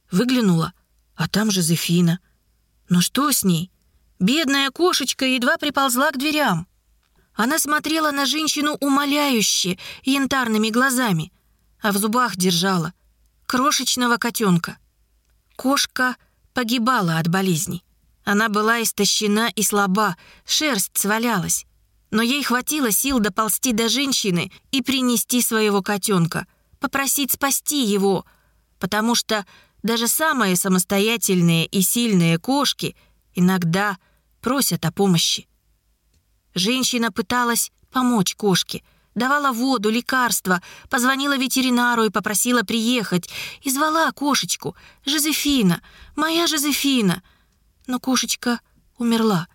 [SPEAKER 2] Выглянула, а там Жозефина. Ну что с ней? Бедная кошечка едва приползла к дверям. Она смотрела на женщину умоляюще, янтарными глазами, а в зубах держала крошечного котенка. Кошка погибала от болезни. Она была истощена и слаба, шерсть свалялась. Но ей хватило сил доползти до женщины и принести своего котенка, попросить спасти его, потому что даже самые самостоятельные и сильные кошки иногда просят о помощи. Женщина пыталась помочь кошке, давала воду, лекарства, позвонила ветеринару и попросила приехать, и звала кошечку. «Жозефина! Моя Жозефина!» Но кошечка умерла.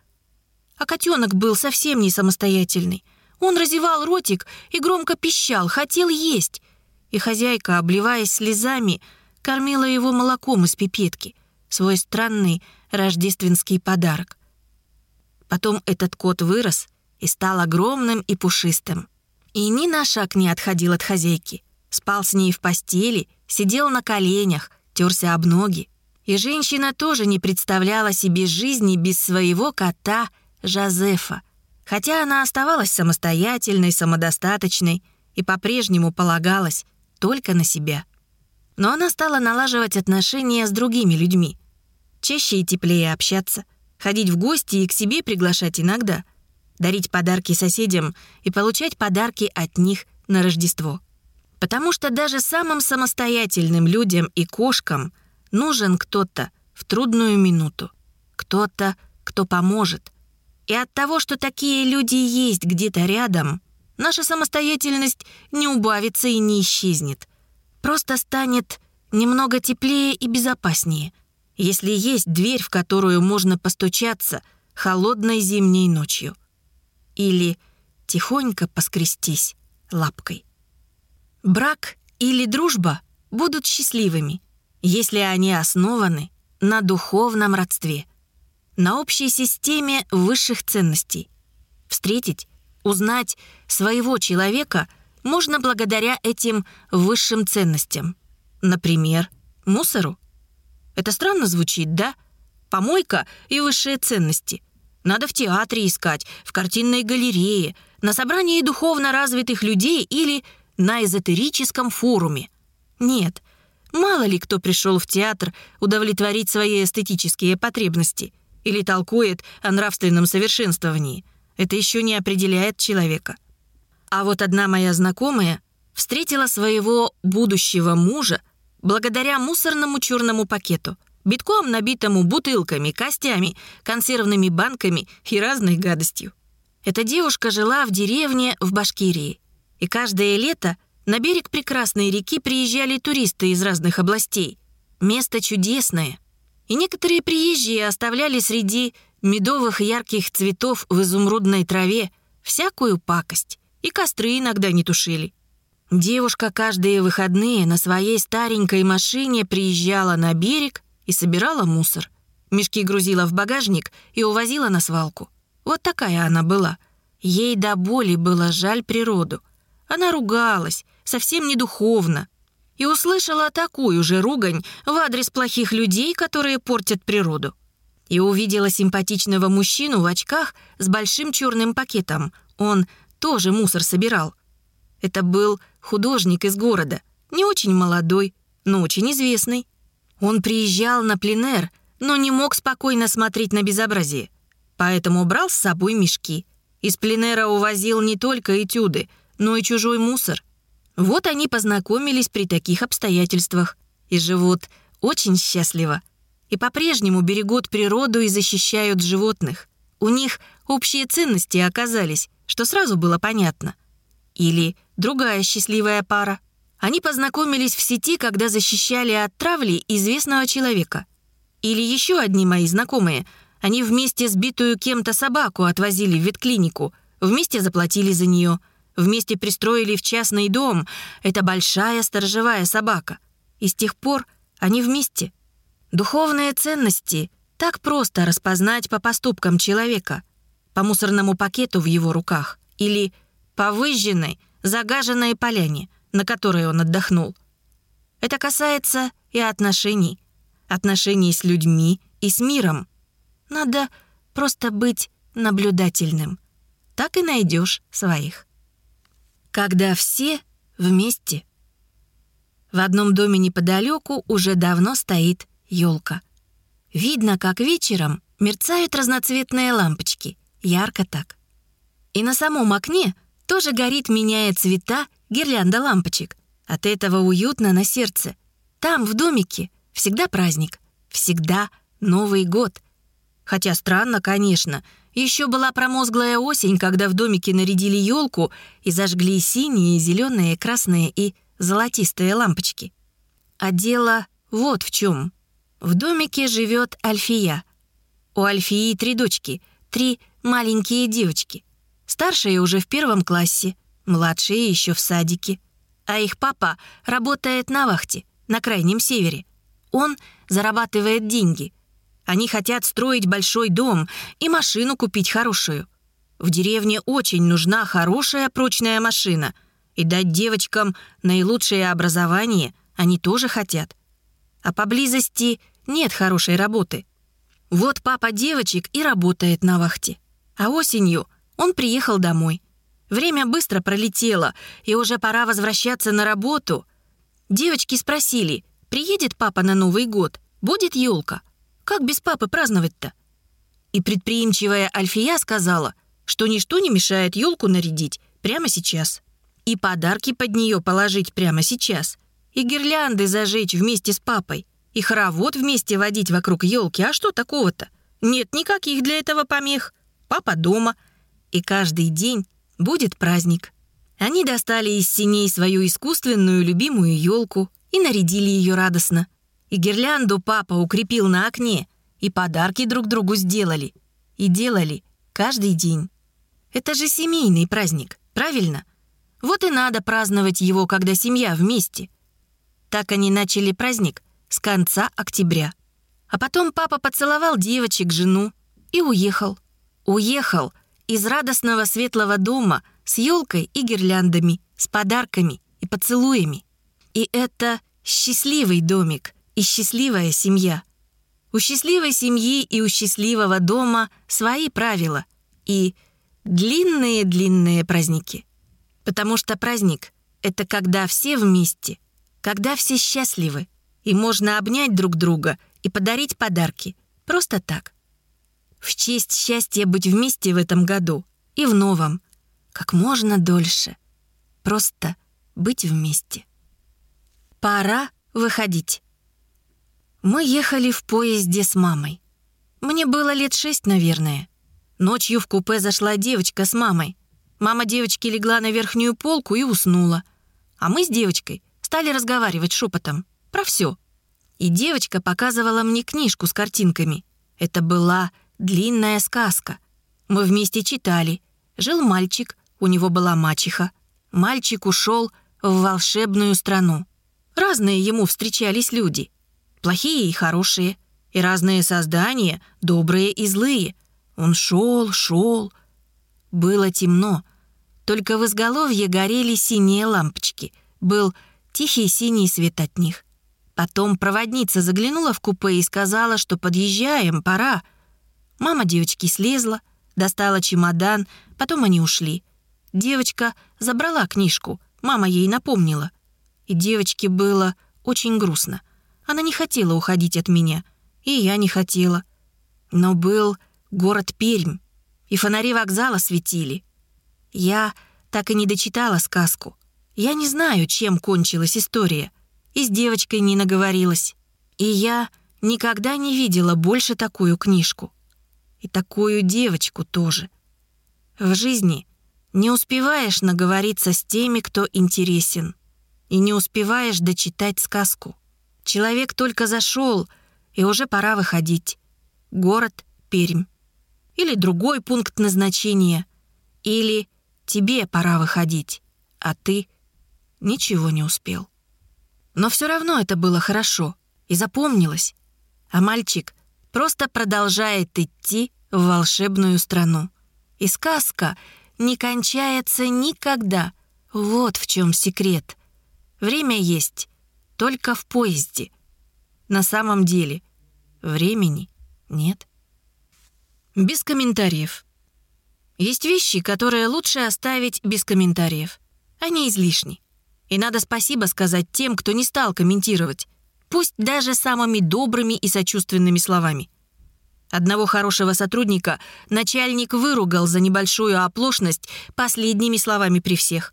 [SPEAKER 2] А котенок был совсем не самостоятельный. Он разевал ротик и громко пищал, хотел есть. И хозяйка, обливаясь слезами, кормила его молоком из пипетки, свой странный рождественский подарок. Потом этот кот вырос и стал огромным и пушистым. И ни на шаг не отходил от хозяйки. Спал с ней в постели, сидел на коленях, терся об ноги. И женщина тоже не представляла себе жизни без своего кота Жозефа, хотя она оставалась самостоятельной, самодостаточной и по-прежнему полагалась только на себя. Но она стала налаживать отношения с другими людьми, чаще и теплее общаться, ходить в гости и к себе приглашать иногда, дарить подарки соседям и получать подарки от них на Рождество. Потому что даже самым самостоятельным людям и кошкам нужен кто-то в трудную минуту, кто-то, кто поможет. И от того, что такие люди есть где-то рядом, наша самостоятельность не убавится и не исчезнет. Просто станет немного теплее и безопаснее – если есть дверь, в которую можно постучаться холодной зимней ночью. Или тихонько поскрестись лапкой. Брак или дружба будут счастливыми, если они основаны на духовном родстве, на общей системе высших ценностей. Встретить, узнать своего человека можно благодаря этим высшим ценностям. Например, мусору. Это странно звучит, да? Помойка и высшие ценности. Надо в театре искать, в картинной галерее, на собрании духовно развитых людей или на эзотерическом форуме. Нет, мало ли кто пришел в театр удовлетворить свои эстетические потребности или толкует о нравственном совершенствовании. Это еще не определяет человека. А вот одна моя знакомая встретила своего будущего мужа благодаря мусорному черному пакету, битком набитому бутылками, костями, консервными банками и разной гадостью. Эта девушка жила в деревне в Башкирии, и каждое лето на берег прекрасной реки приезжали туристы из разных областей. Место чудесное. И некоторые приезжие оставляли среди медовых ярких цветов в изумрудной траве всякую пакость, и костры иногда не тушили. Девушка каждые выходные на своей старенькой машине приезжала на берег и собирала мусор. Мешки грузила в багажник и увозила на свалку. Вот такая она была. Ей до боли было жаль природу. Она ругалась, совсем не духовно. И услышала такую же ругань в адрес плохих людей, которые портят природу. И увидела симпатичного мужчину в очках с большим черным пакетом. Он тоже мусор собирал. Это был художник из города, не очень молодой, но очень известный. Он приезжал на пленэр, но не мог спокойно смотреть на безобразие, поэтому брал с собой мешки. Из пленэра увозил не только этюды, но и чужой мусор. Вот они познакомились при таких обстоятельствах и живут очень счастливо. И по-прежнему берегут природу и защищают животных. У них общие ценности оказались, что сразу было понятно. Или другая счастливая пара. Они познакомились в сети, когда защищали от травли известного человека. Или еще одни мои знакомые. Они вместе сбитую кем-то собаку отвозили в ветклинику, вместе заплатили за нее, вместе пристроили в частный дом. Это большая сторожевая собака. И с тех пор они вместе. Духовные ценности так просто распознать по поступкам человека, по мусорному пакету в его руках или по выжженной, загаженной поляне, на которой он отдохнул. Это касается и отношений. Отношений с людьми и с миром. Надо просто быть наблюдательным. Так и найдешь своих. Когда все вместе. В одном доме неподалеку уже давно стоит елка. Видно, как вечером мерцают разноцветные лампочки. Ярко так. И на самом окне тоже горит, меняя цвета, гирлянда лампочек. От этого уютно на сердце. Там, в домике, всегда праздник, всегда Новый год. Хотя странно, конечно, Еще была промозглая осень, когда в домике нарядили елку и зажгли синие, зеленые, красные и золотистые лампочки. А дело вот в чем. В домике живет Альфия. У Альфии три дочки, три маленькие девочки. Старшая уже в первом классе, младшие еще в садике. А их папа работает на вахте, на крайнем севере. Он зарабатывает деньги — они хотят строить большой дом и машину купить хорошую. В деревне очень нужна хорошая прочная машина. И дать девочкам наилучшее образование они тоже хотят. А поблизости нет хорошей работы. Вот папа девочек и работает на вахте. А осенью он приехал домой. Время быстро пролетело, и уже пора возвращаться на работу. Девочки спросили, приедет папа на Новый год, будет елка. Как без папы праздновать-то? И предприимчивая Альфия сказала, что ничто не мешает елку нарядить прямо сейчас. И подарки под нее положить прямо сейчас. И гирлянды зажечь вместе с папой. И хоровод вместе водить вокруг елки. А что такого-то? Нет никаких для этого помех. Папа дома. И каждый день будет праздник. Они достали из синей свою искусственную любимую елку и нарядили ее радостно. И гирлянду папа укрепил на окне, и подарки друг другу сделали. И делали каждый день. Это же семейный праздник, правильно? Вот и надо праздновать его, когда семья вместе. Так они начали праздник с конца октября. А потом папа поцеловал девочек, жену и уехал. Уехал из радостного светлого дома с елкой и гирляндами, с подарками и поцелуями. И это счастливый домик, и счастливая семья. У счастливой семьи и у счастливого дома свои правила и длинные-длинные праздники. Потому что праздник — это когда все вместе, когда все счастливы, и можно обнять друг друга и подарить подарки. Просто так. В честь счастья быть вместе в этом году и в новом. Как можно дольше. Просто быть вместе. Пора выходить. Мы ехали в поезде с мамой. Мне было лет шесть, наверное. Ночью в купе зашла девочка с мамой. Мама девочки легла на верхнюю полку и уснула. А мы с девочкой стали разговаривать шепотом про все. И девочка показывала мне книжку с картинками. Это была длинная сказка. Мы вместе читали. Жил мальчик, у него была мачеха. Мальчик ушел в волшебную страну. Разные ему встречались люди плохие и хорошие, и разные создания, добрые и злые. Он шел, шел. Было темно. Только в изголовье горели синие лампочки. Был тихий синий свет от них. Потом проводница заглянула в купе и сказала, что подъезжаем, пора. Мама девочки слезла, достала чемодан, потом они ушли. Девочка забрала книжку, мама ей напомнила. И девочке было очень грустно — она не хотела уходить от меня, и я не хотела. Но был город Пермь, и фонари вокзала светили. Я так и не дочитала сказку. Я не знаю, чем кончилась история. И с девочкой не наговорилась. И я никогда не видела больше такую книжку. И такую девочку тоже. В жизни не успеваешь наговориться с теми, кто интересен. И не успеваешь дочитать сказку. Человек только зашел, и уже пора выходить. Город Пермь. Или другой пункт назначения. Или тебе пора выходить, а ты ничего не успел. Но все равно это было хорошо и запомнилось. А мальчик просто продолжает идти в волшебную страну. И сказка не кончается никогда. Вот в чем секрет. Время есть, только в поезде. На самом деле времени нет. Без комментариев. Есть вещи, которые лучше оставить без комментариев. Они излишни. И надо спасибо сказать тем, кто не стал комментировать. Пусть даже самыми добрыми и сочувственными словами. Одного хорошего сотрудника начальник выругал за небольшую оплошность последними словами при всех.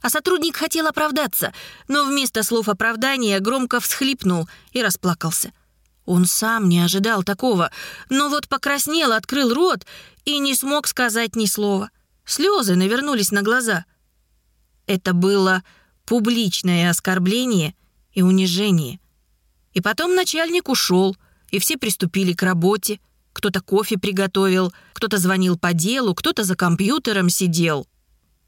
[SPEAKER 2] А сотрудник хотел оправдаться, но вместо слов оправдания громко всхлипнул и расплакался. Он сам не ожидал такого, но вот покраснел, открыл рот и не смог сказать ни слова. Слезы навернулись на глаза. Это было публичное оскорбление и унижение. И потом начальник ушел, и все приступили к работе. Кто-то кофе приготовил, кто-то звонил по делу, кто-то за компьютером сидел.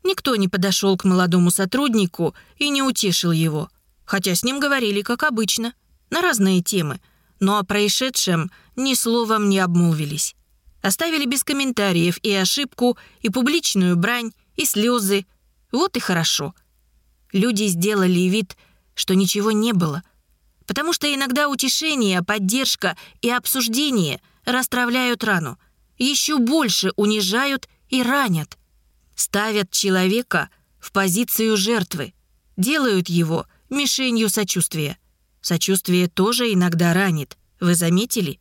[SPEAKER 2] Никто не подошел к молодому сотруднику и не утешил его, хотя с ним говорили, как обычно, на разные темы, но о происшедшем ни словом не обмолвились. Оставили без комментариев и ошибку, и публичную брань, и слезы. Вот и хорошо. Люди сделали вид, что ничего не было. Потому что иногда утешение, поддержка и обсуждение расстравляют рану, еще больше унижают и ранят. Ставят человека в позицию жертвы, делают его мишенью сочувствия. Сочувствие тоже иногда ранит, вы заметили?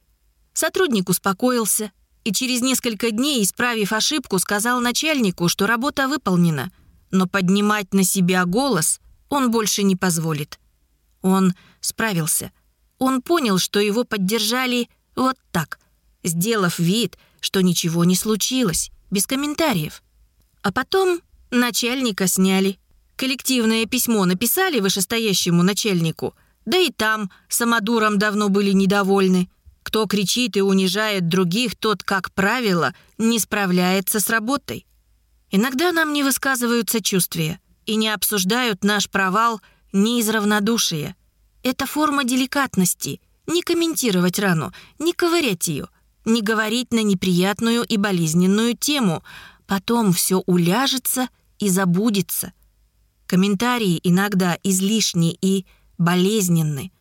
[SPEAKER 2] Сотрудник успокоился и через несколько дней, исправив ошибку, сказал начальнику, что работа выполнена, но поднимать на себя голос он больше не позволит. Он справился. Он понял, что его поддержали вот так, сделав вид, что ничего не случилось, без комментариев. А потом начальника сняли. Коллективное письмо написали вышестоящему начальнику, да и там самодуром давно были недовольны. Кто кричит и унижает других, тот, как правило, не справляется с работой. Иногда нам не высказывают сочувствия и не обсуждают наш провал не из равнодушия. Это форма деликатности — не комментировать рану, не ковырять ее, не говорить на неприятную и болезненную тему. Потом все уляжется и забудется. Комментарии иногда излишни и болезненны.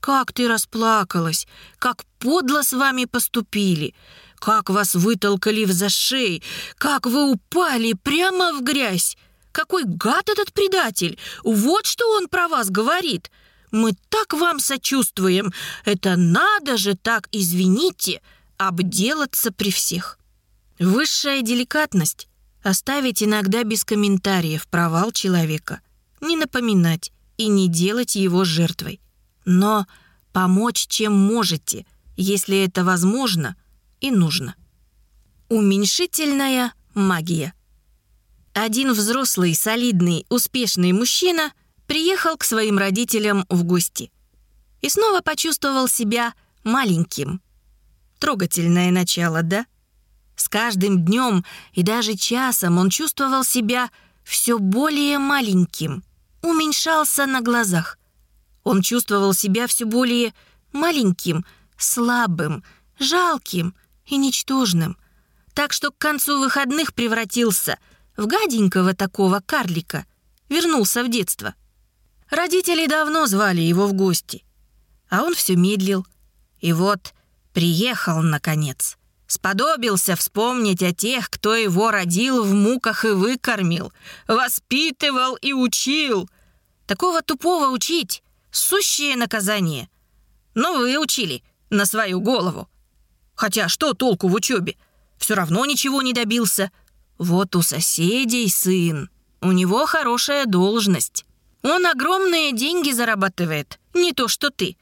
[SPEAKER 2] «Как ты расплакалась! Как подло с вами поступили! Как вас вытолкали в зашей! Как вы упали прямо в грязь! Какой гад этот предатель! Вот что он про вас говорит! Мы так вам сочувствуем! Это надо же так, извините, обделаться при всех!» Высшая деликатность — оставить иногда без комментариев провал человека, не напоминать и не делать его жертвой но помочь чем можете, если это возможно и нужно. Уменьшительная магия. Один взрослый, солидный, успешный мужчина приехал к своим родителям в гости и снова почувствовал себя маленьким. Трогательное начало, да? С каждым днем и даже часом он чувствовал себя все более маленьким, уменьшался на глазах – он чувствовал себя все более маленьким, слабым, жалким и ничтожным. Так что к концу выходных превратился в гаденького такого карлика, вернулся в детство. Родители давно звали его в гости, а он все медлил. И вот приехал, наконец. Сподобился вспомнить о тех, кто его родил в муках и выкормил, воспитывал и учил. Такого тупого учить Сущее наказание. Но вы учили на свою голову. Хотя что толку в учебе? Все равно ничего не добился. Вот у соседей сын. У него хорошая должность. Он огромные деньги зарабатывает, не то что ты.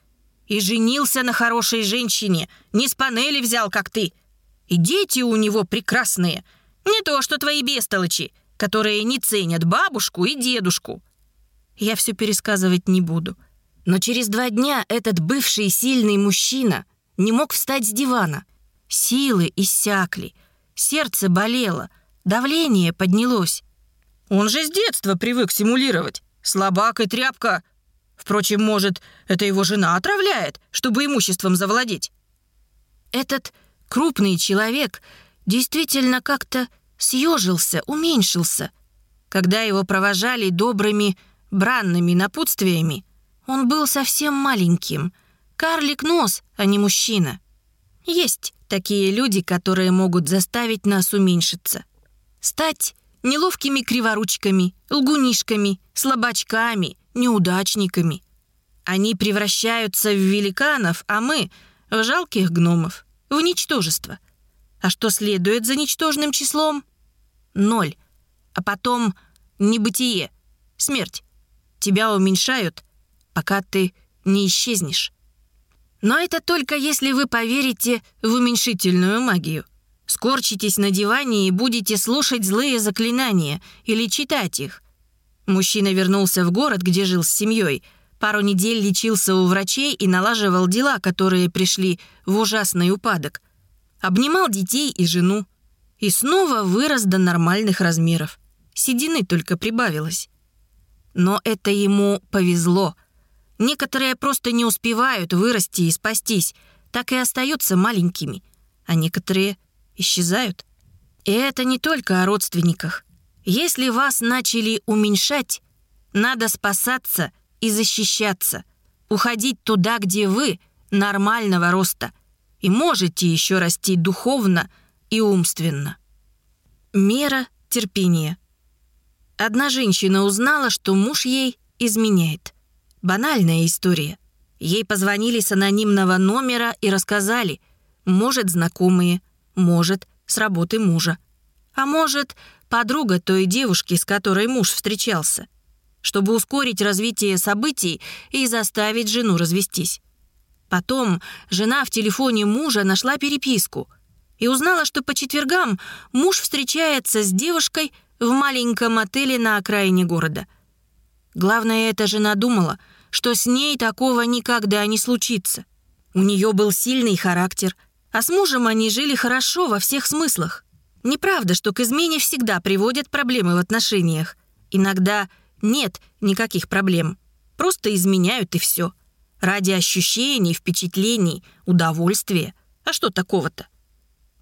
[SPEAKER 2] И женился на хорошей женщине, не с панели взял, как ты. И дети у него прекрасные, не то что твои бестолочи, которые не ценят бабушку и дедушку. Я все пересказывать не буду. Но через два дня этот бывший сильный мужчина не мог встать с дивана. Силы иссякли, сердце болело, давление поднялось. Он же с детства привык симулировать. Слабак и тряпка. Впрочем, может, это его жена отравляет, чтобы имуществом завладеть. Этот крупный человек действительно как-то съежился, уменьшился. Когда его провожали добрыми, бранными напутствиями, он был совсем маленьким. Карлик нос, а не мужчина. Есть такие люди, которые могут заставить нас уменьшиться. Стать неловкими криворучками, лгунишками, слабачками, неудачниками. Они превращаются в великанов, а мы — в жалких гномов, в ничтожество. А что следует за ничтожным числом? Ноль. А потом небытие, смерть. Тебя уменьшают, пока ты не исчезнешь. Но это только если вы поверите в уменьшительную магию. Скорчитесь на диване и будете слушать злые заклинания или читать их. Мужчина вернулся в город, где жил с семьей. Пару недель лечился у врачей и налаживал дела, которые пришли в ужасный упадок. Обнимал детей и жену. И снова вырос до нормальных размеров. Седины только прибавилось. Но это ему повезло. Некоторые просто не успевают вырасти и спастись, так и остаются маленькими, а некоторые исчезают. И это не только о родственниках. Если вас начали уменьшать, надо спасаться и защищаться, уходить туда, где вы нормального роста и можете еще расти духовно и умственно. Мера терпения. Одна женщина узнала, что муж ей изменяет. Банальная история. Ей позвонили с анонимного номера и рассказали, может, знакомые, может, с работы мужа. А может, подруга той девушки, с которой муж встречался. Чтобы ускорить развитие событий и заставить жену развестись. Потом жена в телефоне мужа нашла переписку и узнала, что по четвергам муж встречается с девушкой в маленьком отеле на окраине города. Главное, эта жена думала, что с ней такого никогда не случится. У нее был сильный характер – а с мужем они жили хорошо во всех смыслах. Неправда, что к измене всегда приводят проблемы в отношениях. Иногда нет никаких проблем. Просто изменяют и все. Ради ощущений, впечатлений, удовольствия. А что такого-то?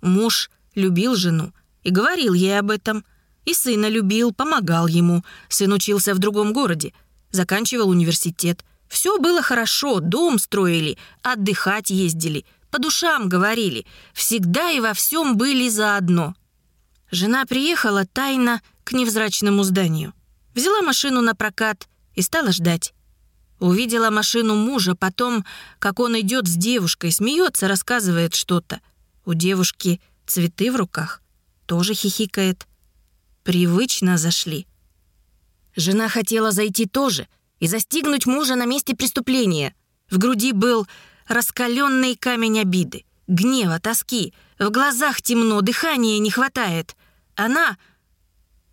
[SPEAKER 2] Муж любил жену и говорил ей об этом. И сына любил, помогал ему. Сын учился в другом городе, заканчивал университет. Все было хорошо, дом строили, отдыхать ездили – по душам говорили, всегда и во всем были заодно. Жена приехала тайно к невзрачному зданию. Взяла машину на прокат и стала ждать. Увидела машину мужа, потом, как он идет с девушкой, смеется, рассказывает что-то. У девушки цветы в руках, тоже хихикает. Привычно зашли. Жена хотела зайти тоже и застигнуть мужа на месте преступления. В груди был раскаленный камень обиды, гнева, тоски. В глазах темно, дыхания не хватает. Она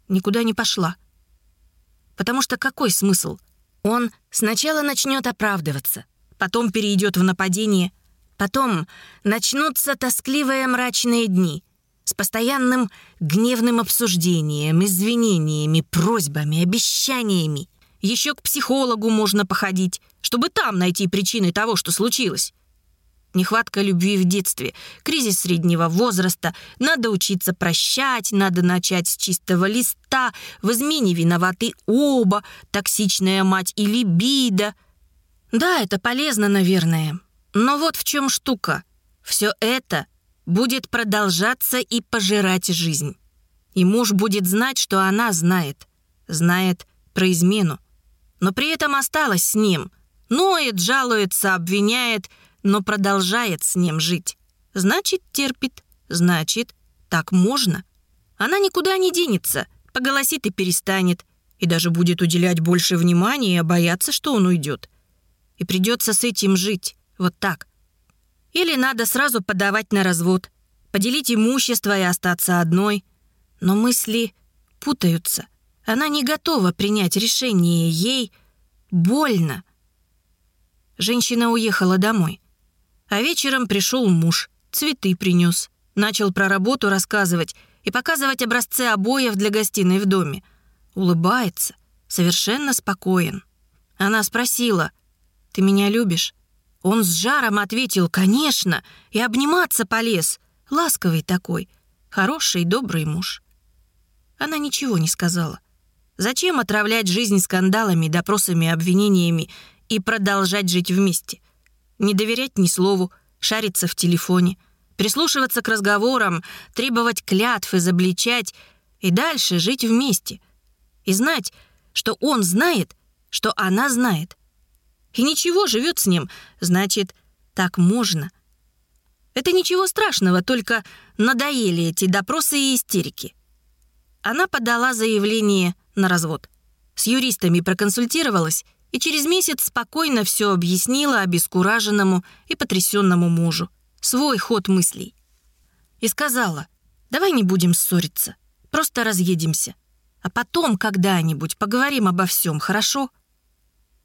[SPEAKER 2] никуда не пошла. Потому что какой смысл? Он сначала начнет оправдываться, потом перейдет в нападение, потом начнутся тоскливые мрачные дни с постоянным гневным обсуждением, извинениями, просьбами, обещаниями. Еще к психологу можно походить, чтобы там найти причины того, что случилось. Нехватка любви в детстве, кризис среднего возраста, надо учиться прощать, надо начать с чистого листа, в измене виноваты оба, токсичная мать и либидо. Да, это полезно, наверное. Но вот в чем штука. Все это будет продолжаться и пожирать жизнь. И муж будет знать, что она знает. Знает про измену. Но при этом осталась с ним – Ноет, жалуется, обвиняет, но продолжает с ним жить. Значит, терпит. Значит, так можно. Она никуда не денется, поголосит и перестанет. И даже будет уделять больше внимания бояться, что он уйдет. И придется с этим жить. Вот так. Или надо сразу подавать на развод, поделить имущество и остаться одной. Но мысли путаются. Она не готова принять решение. Ей больно. Женщина уехала домой. А вечером пришел муж, цветы принес. Начал про работу рассказывать и показывать образцы обоев для гостиной в доме. Улыбается, совершенно спокоен. Она спросила, «Ты меня любишь?» Он с жаром ответил, «Конечно!» и обниматься полез. Ласковый такой, хороший, добрый муж. Она ничего не сказала. Зачем отравлять жизнь скандалами, допросами, обвинениями и продолжать жить вместе. Не доверять ни слову, шариться в телефоне, прислушиваться к разговорам, требовать клятв, изобличать и дальше жить вместе. И знать, что он знает, что она знает. И ничего, живет с ним, значит, так можно. Это ничего страшного, только надоели эти допросы и истерики. Она подала заявление на развод. С юристами проконсультировалась и через месяц спокойно все объяснила обескураженному и потрясенному мужу. Свой ход мыслей. И сказала, давай не будем ссориться, просто разъедемся. А потом когда-нибудь поговорим обо всем, хорошо?»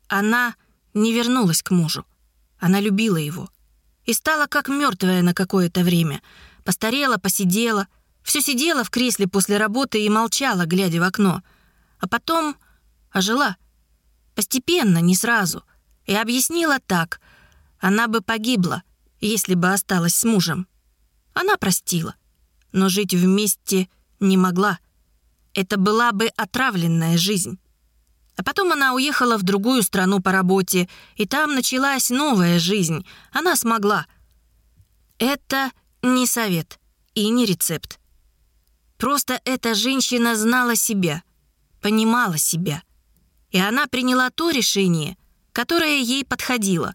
[SPEAKER 2] Она не вернулась к мужу. Она любила его. И стала как мертвая на какое-то время. Постарела, посидела, все сидела в кресле после работы и молчала, глядя в окно. А потом ожила. Постепенно, не сразу. И объяснила так. Она бы погибла, если бы осталась с мужем. Она простила. Но жить вместе не могла. Это была бы отравленная жизнь. А потом она уехала в другую страну по работе, и там началась новая жизнь. Она смогла. Это не совет и не рецепт. Просто эта женщина знала себя, понимала себя. И она приняла то решение, которое ей подходило.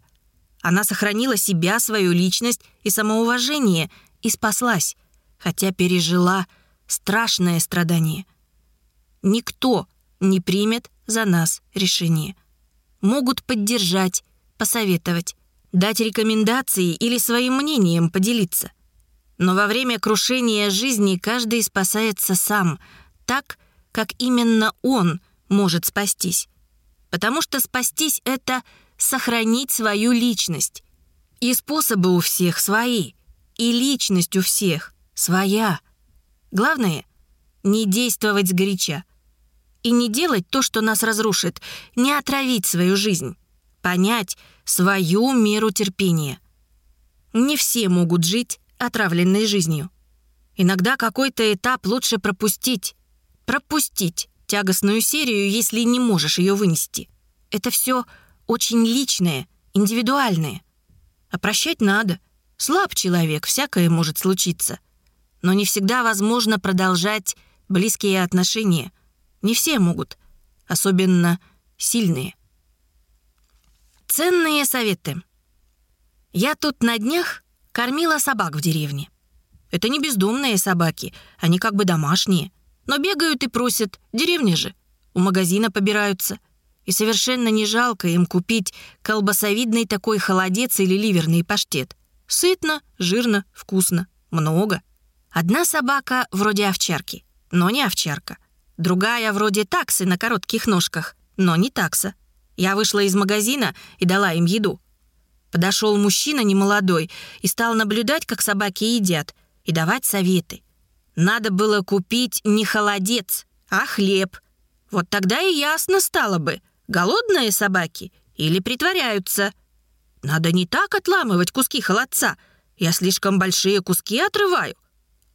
[SPEAKER 2] Она сохранила себя, свою личность и самоуважение и спаслась, хотя пережила страшное страдание. Никто не примет за нас решение. Могут поддержать, посоветовать, дать рекомендации или своим мнением поделиться. Но во время крушения жизни каждый спасается сам, так, как именно он может спастись. Потому что спастись — это сохранить свою личность. И способы у всех свои, и личность у всех своя. Главное — не действовать сгоряча, и не делать то, что нас разрушит, не отравить свою жизнь, понять свою меру терпения. Не все могут жить отравленной жизнью. Иногда какой-то этап лучше пропустить. Пропустить тягостную серию, если не можешь ее вынести. Это все очень личное, индивидуальное. А прощать надо. Слаб человек, всякое может случиться. Но не всегда возможно продолжать близкие отношения – не все могут, особенно сильные. Ценные советы. Я тут на днях кормила собак в деревне. Это не бездомные собаки, они как бы домашние. Но бегают и просят, деревня же. У магазина побираются. И совершенно не жалко им купить колбасовидный такой холодец или ливерный паштет. Сытно, жирно, вкусно, много. Одна собака вроде овчарки, но не овчарка — Другая вроде таксы на коротких ножках, но не такса. Я вышла из магазина и дала им еду. Подошел мужчина немолодой и стал наблюдать, как собаки едят, и давать советы. Надо было купить не холодец, а хлеб. Вот тогда и ясно стало бы, голодные собаки или притворяются. Надо не так отламывать куски холодца. Я слишком большие куски отрываю.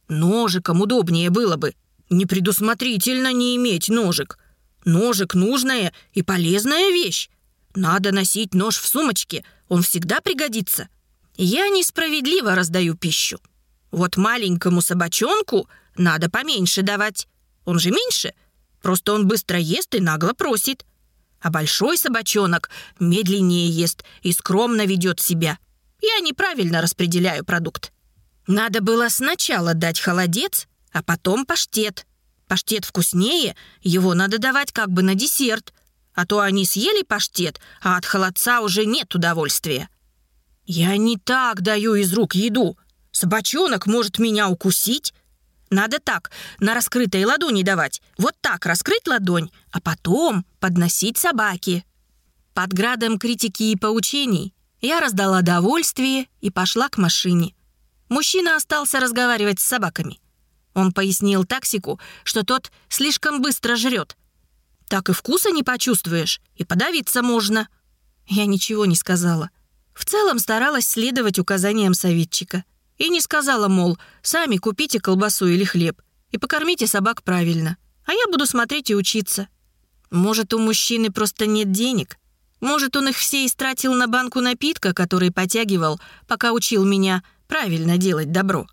[SPEAKER 2] Ножиком удобнее было бы. Непредусмотрительно не иметь ножик. Ножик — нужная и полезная вещь. Надо носить нож в сумочке, он всегда пригодится. Я несправедливо раздаю пищу. Вот маленькому собачонку надо поменьше давать. Он же меньше, просто он быстро ест и нагло просит. А большой собачонок медленнее ест и скромно ведет себя. Я неправильно распределяю продукт. Надо было сначала дать холодец, а потом паштет. Паштет вкуснее, его надо давать как бы на десерт. А то они съели паштет, а от холодца уже нет удовольствия. Я не так даю из рук еду. Собачонок может меня укусить. Надо так, на раскрытой ладони давать. Вот так раскрыть ладонь, а потом подносить собаке. Под градом критики и поучений я раздала довольствие и пошла к машине. Мужчина остался разговаривать с собаками. Он пояснил таксику, что тот слишком быстро жрет. Так и вкуса не почувствуешь, и подавиться можно. Я ничего не сказала. В целом старалась следовать указаниям советчика. И не сказала, мол, сами купите колбасу или хлеб и покормите собак правильно, а я буду смотреть и учиться. Может, у мужчины просто нет денег? Может, он их все истратил на банку напитка, который потягивал, пока учил меня правильно делать добро?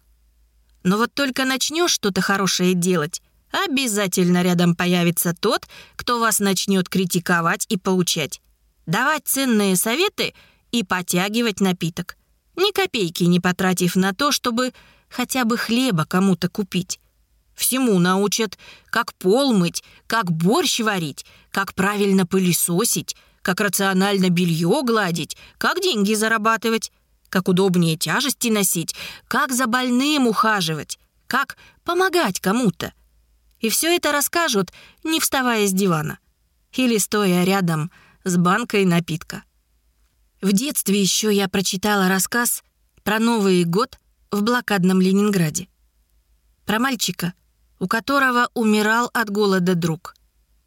[SPEAKER 2] Но вот только начнешь что-то хорошее делать, обязательно рядом появится тот, кто вас начнет критиковать и поучать. Давать ценные советы и потягивать напиток. Ни копейки не потратив на то, чтобы хотя бы хлеба кому-то купить. Всему научат, как пол мыть, как борщ варить, как правильно пылесосить, как рационально белье гладить, как деньги зарабатывать как удобнее тяжести носить, как за больным ухаживать, как помогать кому-то. И все это расскажут, не вставая с дивана. Или стоя рядом с банкой напитка. В детстве еще я прочитала рассказ про Новый год в блокадном Ленинграде. Про мальчика, у которого умирал от голода друг.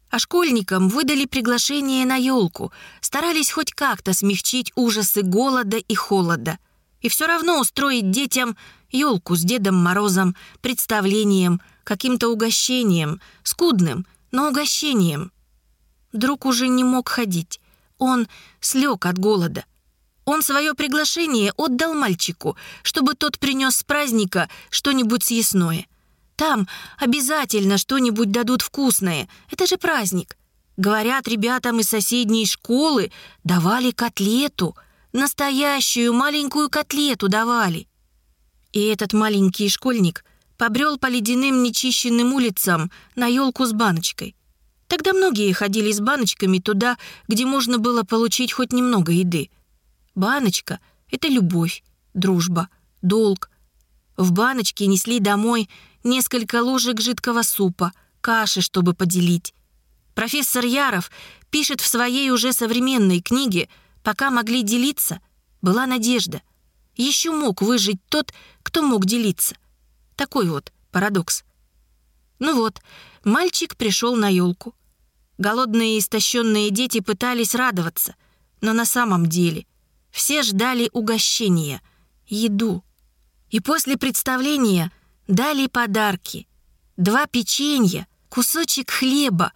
[SPEAKER 2] А школьникам выдали приглашение на елку, старались хоть как-то смягчить ужасы голода и холода. И все равно устроить детям елку с Дедом Морозом, представлением, каким-то угощением, скудным, но угощением. Друг уже не мог ходить. Он слег от голода. Он свое приглашение отдал мальчику, чтобы тот принес с праздника что-нибудь съестное. Там обязательно что-нибудь дадут вкусное. Это же праздник. Говорят, ребятам из соседней школы давали котлету. Настоящую маленькую котлету давали. И этот маленький школьник побрел по ледяным нечищенным улицам на елку с баночкой. Тогда многие ходили с баночками туда, где можно было получить хоть немного еды. Баночка — это любовь, дружба, долг. В баночке несли домой несколько ложек жидкого супа, каши, чтобы поделить. Профессор Яров пишет в своей уже современной книге «Пока могли делиться, была надежда». Еще мог выжить тот, кто мог делиться. Такой вот парадокс. Ну вот, мальчик пришел на елку. Голодные и истощенные дети пытались радоваться, но на самом деле все ждали угощения, еду. И после представления дали подарки. Два печенья, кусочек хлеба,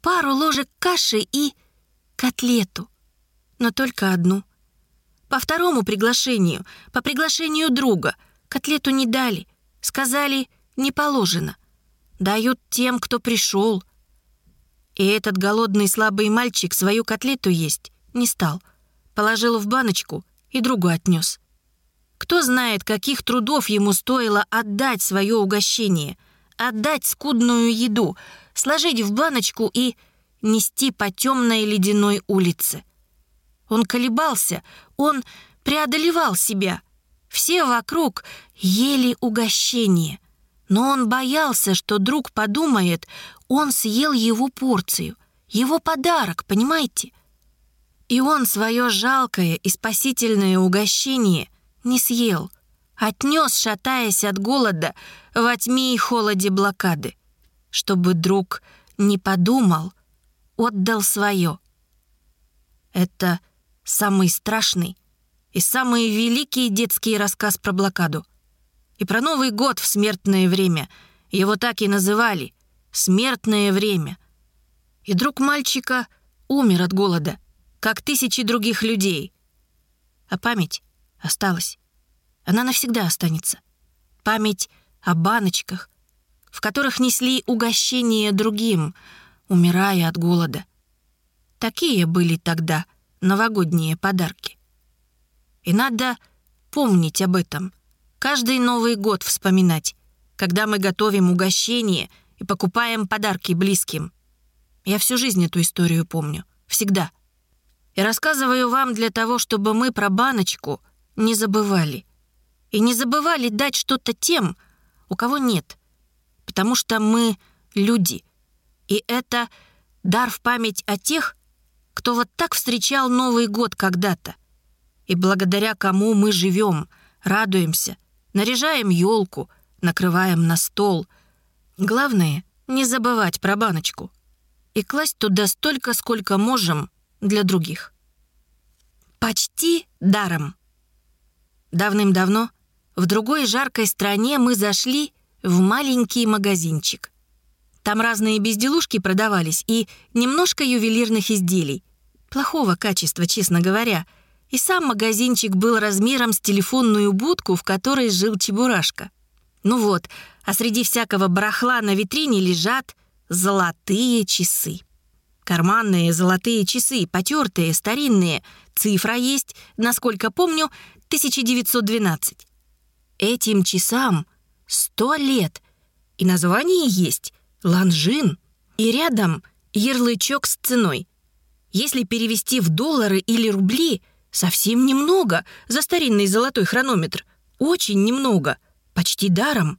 [SPEAKER 2] пару ложек каши и котлету. Но только одну. По второму приглашению, по приглашению друга, котлету не дали. Сказали, не положено дают тем, кто пришел. И этот голодный слабый мальчик свою котлету есть не стал. Положил в баночку и другу отнес. Кто знает, каких трудов ему стоило отдать свое угощение, отдать скудную еду, сложить в баночку и нести по темной ледяной улице. Он колебался, он преодолевал себя. Все вокруг ели угощение. Но он боялся, что друг подумает, он съел его порцию, его подарок, понимаете? И он свое жалкое и спасительное угощение не съел, отнес, шатаясь от голода, во тьме и холоде блокады, чтобы друг не подумал, отдал свое. Это самый страшный и самый великий детский рассказ про блокаду — и про Новый год в смертное время. Его так и называли «смертное время». И друг мальчика умер от голода, как тысячи других людей. А память осталась. Она навсегда останется. Память о баночках, в которых несли угощение другим, умирая от голода. Такие были тогда новогодние подарки. И надо помнить об этом — Каждый Новый год вспоминать, когда мы готовим угощение и покупаем подарки близким. Я всю жизнь эту историю помню. Всегда. И рассказываю вам для того, чтобы мы про баночку не забывали. И не забывали дать что-то тем, у кого нет. Потому что мы люди. И это дар в память о тех, кто вот так встречал Новый год когда-то. И благодаря кому мы живем, радуемся, наряжаем елку, накрываем на стол. Главное — не забывать про баночку и класть туда столько, сколько можем для других. Почти даром. Давным-давно в другой жаркой стране мы зашли в маленький магазинчик. Там разные безделушки продавались и немножко ювелирных изделий. Плохого качества, честно говоря — и сам магазинчик был размером с телефонную будку, в которой жил Чебурашка. Ну вот, а среди всякого барахла на витрине лежат золотые часы. Карманные золотые часы, потертые, старинные. Цифра есть, насколько помню, 1912. Этим часам сто лет. И название есть — Ланжин. И рядом ярлычок с ценой. Если перевести в доллары или рубли — Совсем немного за старинный золотой хронометр. Очень немного. Почти даром.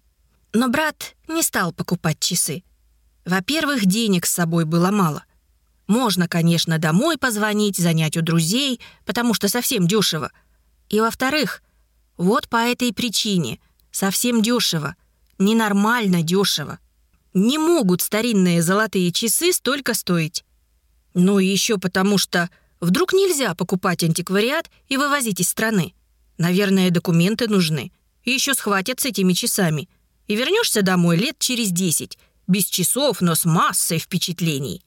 [SPEAKER 2] Но брат не стал покупать часы. Во-первых, денег с собой было мало. Можно, конечно, домой позвонить, занять у друзей, потому что совсем дешево. И во-вторых, вот по этой причине совсем дешево, ненормально дешево. Не могут старинные золотые часы столько стоить. Ну и еще потому что вдруг нельзя покупать антиквариат и вывозить из страны. Наверное, документы нужны. И еще схватят с этими часами. И вернешься домой лет через десять, без часов, но с массой впечатлений.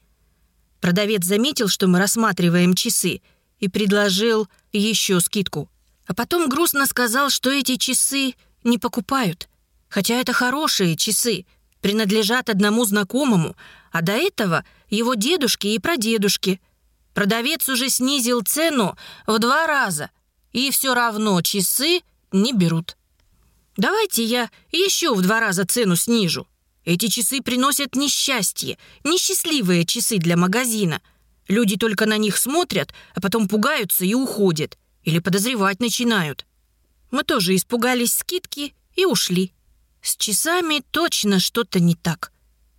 [SPEAKER 2] Продавец заметил, что мы рассматриваем часы, и предложил еще скидку. А потом грустно сказал, что эти часы не покупают. Хотя это хорошие часы, принадлежат одному знакомому, а до этого его дедушке и прадедушке. Продавец уже снизил цену в два раза, и все равно часы не берут. Давайте я еще в два раза цену снижу. Эти часы приносят несчастье, несчастливые часы для магазина. Люди только на них смотрят, а потом пугаются и уходят. Или подозревать начинают. Мы тоже испугались скидки и ушли. С часами точно что-то не так.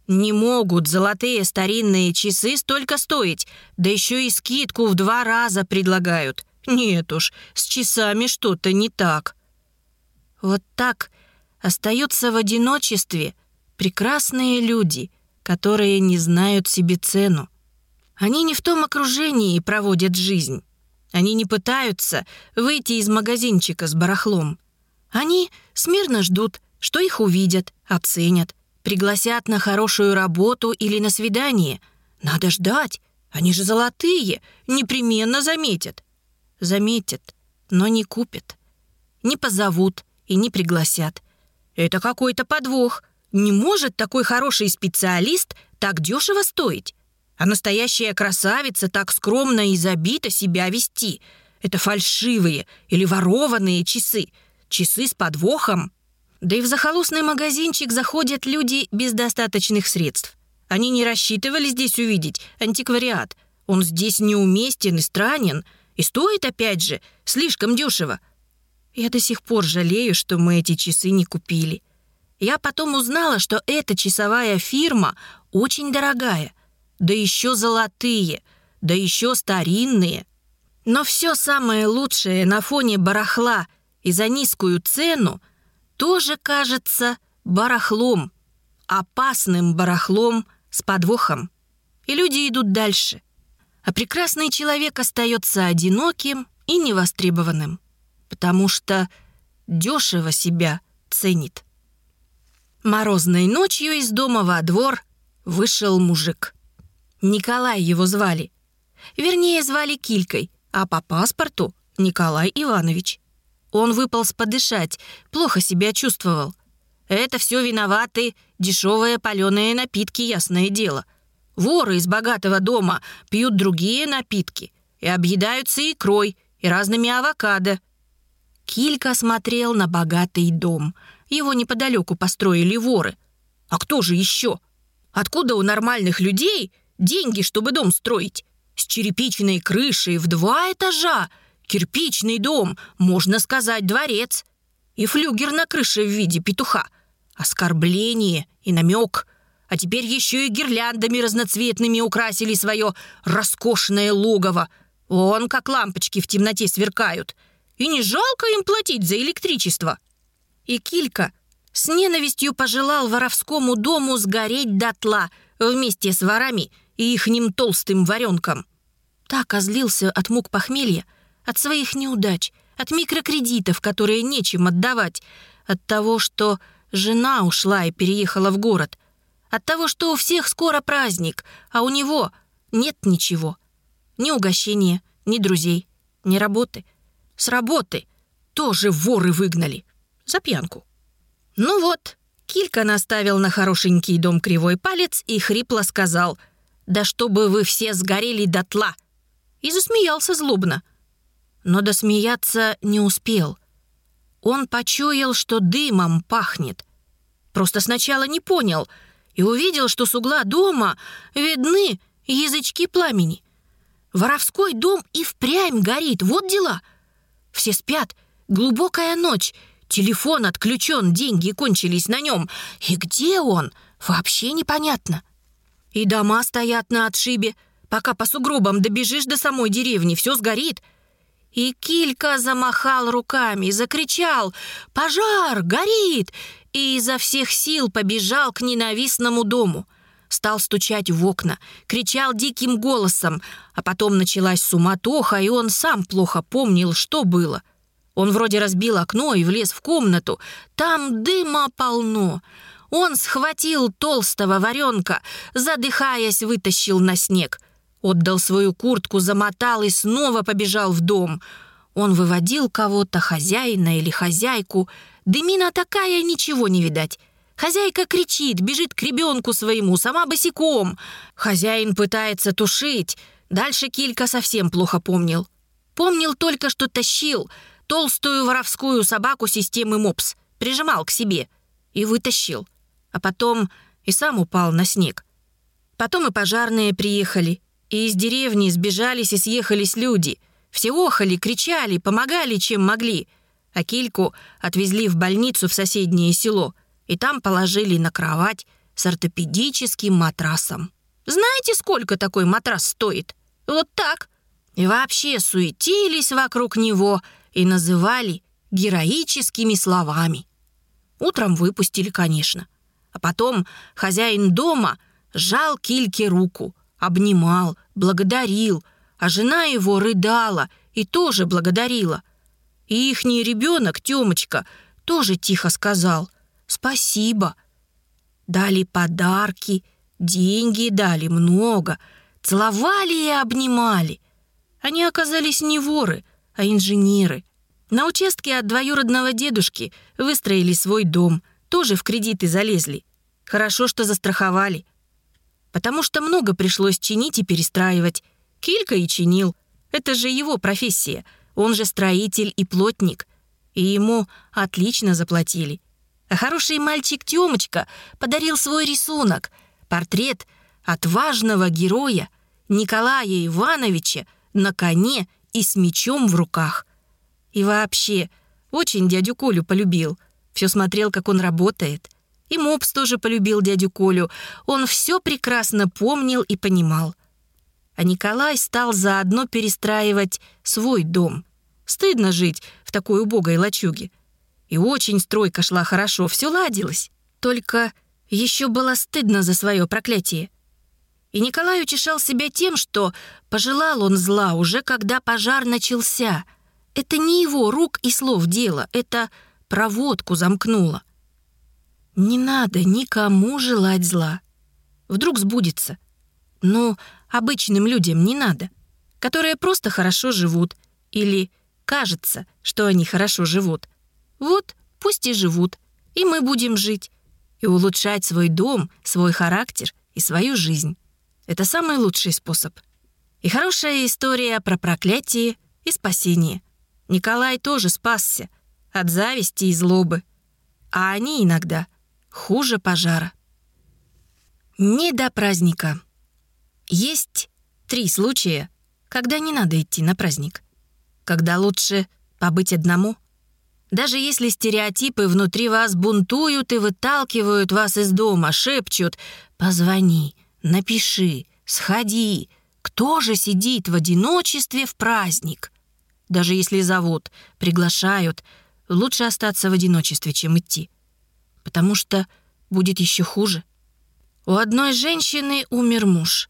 [SPEAKER 2] Не могут золотые старинные часы столько стоить, да еще и скидку в два раза предлагают. Нет уж, с часами что-то не так. Вот так остаются в одиночестве прекрасные люди, которые не знают себе цену. Они не в том окружении проводят жизнь. Они не пытаются выйти из магазинчика с барахлом. Они смирно ждут, что их увидят, оценят, пригласят на хорошую работу или на свидание. Надо ждать, они же золотые, непременно заметят. Заметят, но не купят. Не позовут и не пригласят. Это какой-то подвох. Не может такой хороший специалист так дешево стоить. А настоящая красавица так скромно и забито себя вести. Это фальшивые или ворованные часы. Часы с подвохом. Да и в захолустный магазинчик заходят люди без достаточных средств. Они не рассчитывали здесь увидеть антиквариат. Он здесь неуместен и странен. И стоит, опять же, слишком дешево. Я до сих пор жалею, что мы эти часы не купили. Я потом узнала, что эта часовая фирма очень дорогая, да еще золотые, да еще старинные. Но все самое лучшее на фоне барахла и за низкую цену тоже кажется барахлом, опасным барахлом с подвохом. И люди идут дальше. А прекрасный человек остается одиноким и невостребованным, потому что дешево себя ценит. Морозной ночью из дома во двор вышел мужик. Николай его звали. Вернее, звали Килькой, а по паспорту Николай Иванович. Он выполз подышать, плохо себя чувствовал. Это все виноваты дешевые паленые напитки, ясное дело. Воры из богатого дома пьют другие напитки и объедаются икрой и разными авокадо. Килька смотрел на богатый дом — его неподалеку построили воры. А кто же еще? Откуда у нормальных людей деньги, чтобы дом строить? С черепичной крышей в два этажа. Кирпичный дом, можно сказать, дворец. И флюгер на крыше в виде петуха. Оскорбление и намек. А теперь еще и гирляндами разноцветными украсили свое роскошное логово. Вон как лампочки в темноте сверкают. И не жалко им платить за электричество и Килька с ненавистью пожелал воровскому дому сгореть дотла вместе с ворами и ихним толстым варенком. Так озлился от мук похмелья, от своих неудач, от микрокредитов, которые нечем отдавать, от того, что жена ушла и переехала в город, от того, что у всех скоро праздник, а у него нет ничего. Ни угощения, ни друзей, ни работы. С работы тоже воры выгнали за пьянку. Ну вот, Килька наставил на хорошенький дом кривой палец и хрипло сказал «Да чтобы вы все сгорели дотла!» И засмеялся злобно. Но досмеяться не успел. Он почуял, что дымом пахнет. Просто сначала не понял и увидел, что с угла дома видны язычки пламени. Воровской дом и впрямь горит, вот дела. Все спят, глубокая ночь — Телефон отключен, деньги кончились на нем. И где он? Вообще непонятно. И дома стоят на отшибе. Пока по сугробам добежишь до самой деревни, все сгорит. И Килька замахал руками, закричал «Пожар! Горит!» и изо всех сил побежал к ненавистному дому. Стал стучать в окна, кричал диким голосом, а потом началась суматоха, и он сам плохо помнил, что было. Он вроде разбил окно и влез в комнату. Там дыма полно. Он схватил толстого варенка, задыхаясь, вытащил на снег. Отдал свою куртку, замотал и снова побежал в дом. Он выводил кого-то, хозяина или хозяйку. Дымина такая, ничего не видать. Хозяйка кричит, бежит к ребенку своему, сама босиком. Хозяин пытается тушить. Дальше Килька совсем плохо помнил. Помнил только, что тащил толстую воровскую собаку системы МОПС, прижимал к себе и вытащил. А потом и сам упал на снег. Потом и пожарные приехали, и из деревни сбежались и съехались люди. Все охали, кричали, помогали, чем могли. А Кильку отвезли в больницу в соседнее село, и там положили на кровать с ортопедическим матрасом. Знаете, сколько такой матрас стоит? Вот так. И вообще суетились вокруг него и называли героическими словами. Утром выпустили, конечно. А потом хозяин дома жал Кильке руку, обнимал, благодарил, а жена его рыдала и тоже благодарила. И ихний ребенок, Тёмочка, тоже тихо сказал «Спасибо». Дали подарки, деньги дали много, целовали и обнимали. Они оказались не воры, а инженеры. На участке от двоюродного дедушки выстроили свой дом, тоже в кредиты залезли. Хорошо, что застраховали. Потому что много пришлось чинить и перестраивать. Килька и чинил. Это же его профессия. Он же строитель и плотник. И ему отлично заплатили. А хороший мальчик Тёмочка подарил свой рисунок. Портрет отважного героя Николая Ивановича на коне и с мечом в руках. И вообще, очень дядю Колю полюбил. Все смотрел, как он работает. И Мопс тоже полюбил дядю Колю. Он все прекрасно помнил и понимал. А Николай стал заодно перестраивать свой дом. Стыдно жить в такой убогой лачуге. И очень стройка шла хорошо, все ладилось. Только еще было стыдно за свое проклятие. И Николай утешал себя тем, что пожелал он зла уже когда пожар начался. Это не его рук и слов дело, это проводку замкнуло. Не надо никому желать зла. Вдруг сбудется. Но обычным людям не надо, которые просто хорошо живут или кажется, что они хорошо живут. Вот пусть и живут, и мы будем жить и улучшать свой дом, свой характер и свою жизнь. Это самый лучший способ. И хорошая история про проклятие и спасение. Николай тоже спасся от зависти и злобы. А они иногда хуже пожара. Не до праздника. Есть три случая, когда не надо идти на праздник. Когда лучше побыть одному. Даже если стереотипы внутри вас бунтуют и выталкивают вас из дома, шепчут «позвони», Напиши, сходи. Кто же сидит в одиночестве в праздник? Даже если зовут, приглашают, лучше остаться в одиночестве, чем идти. Потому что будет еще хуже. У одной женщины умер муж.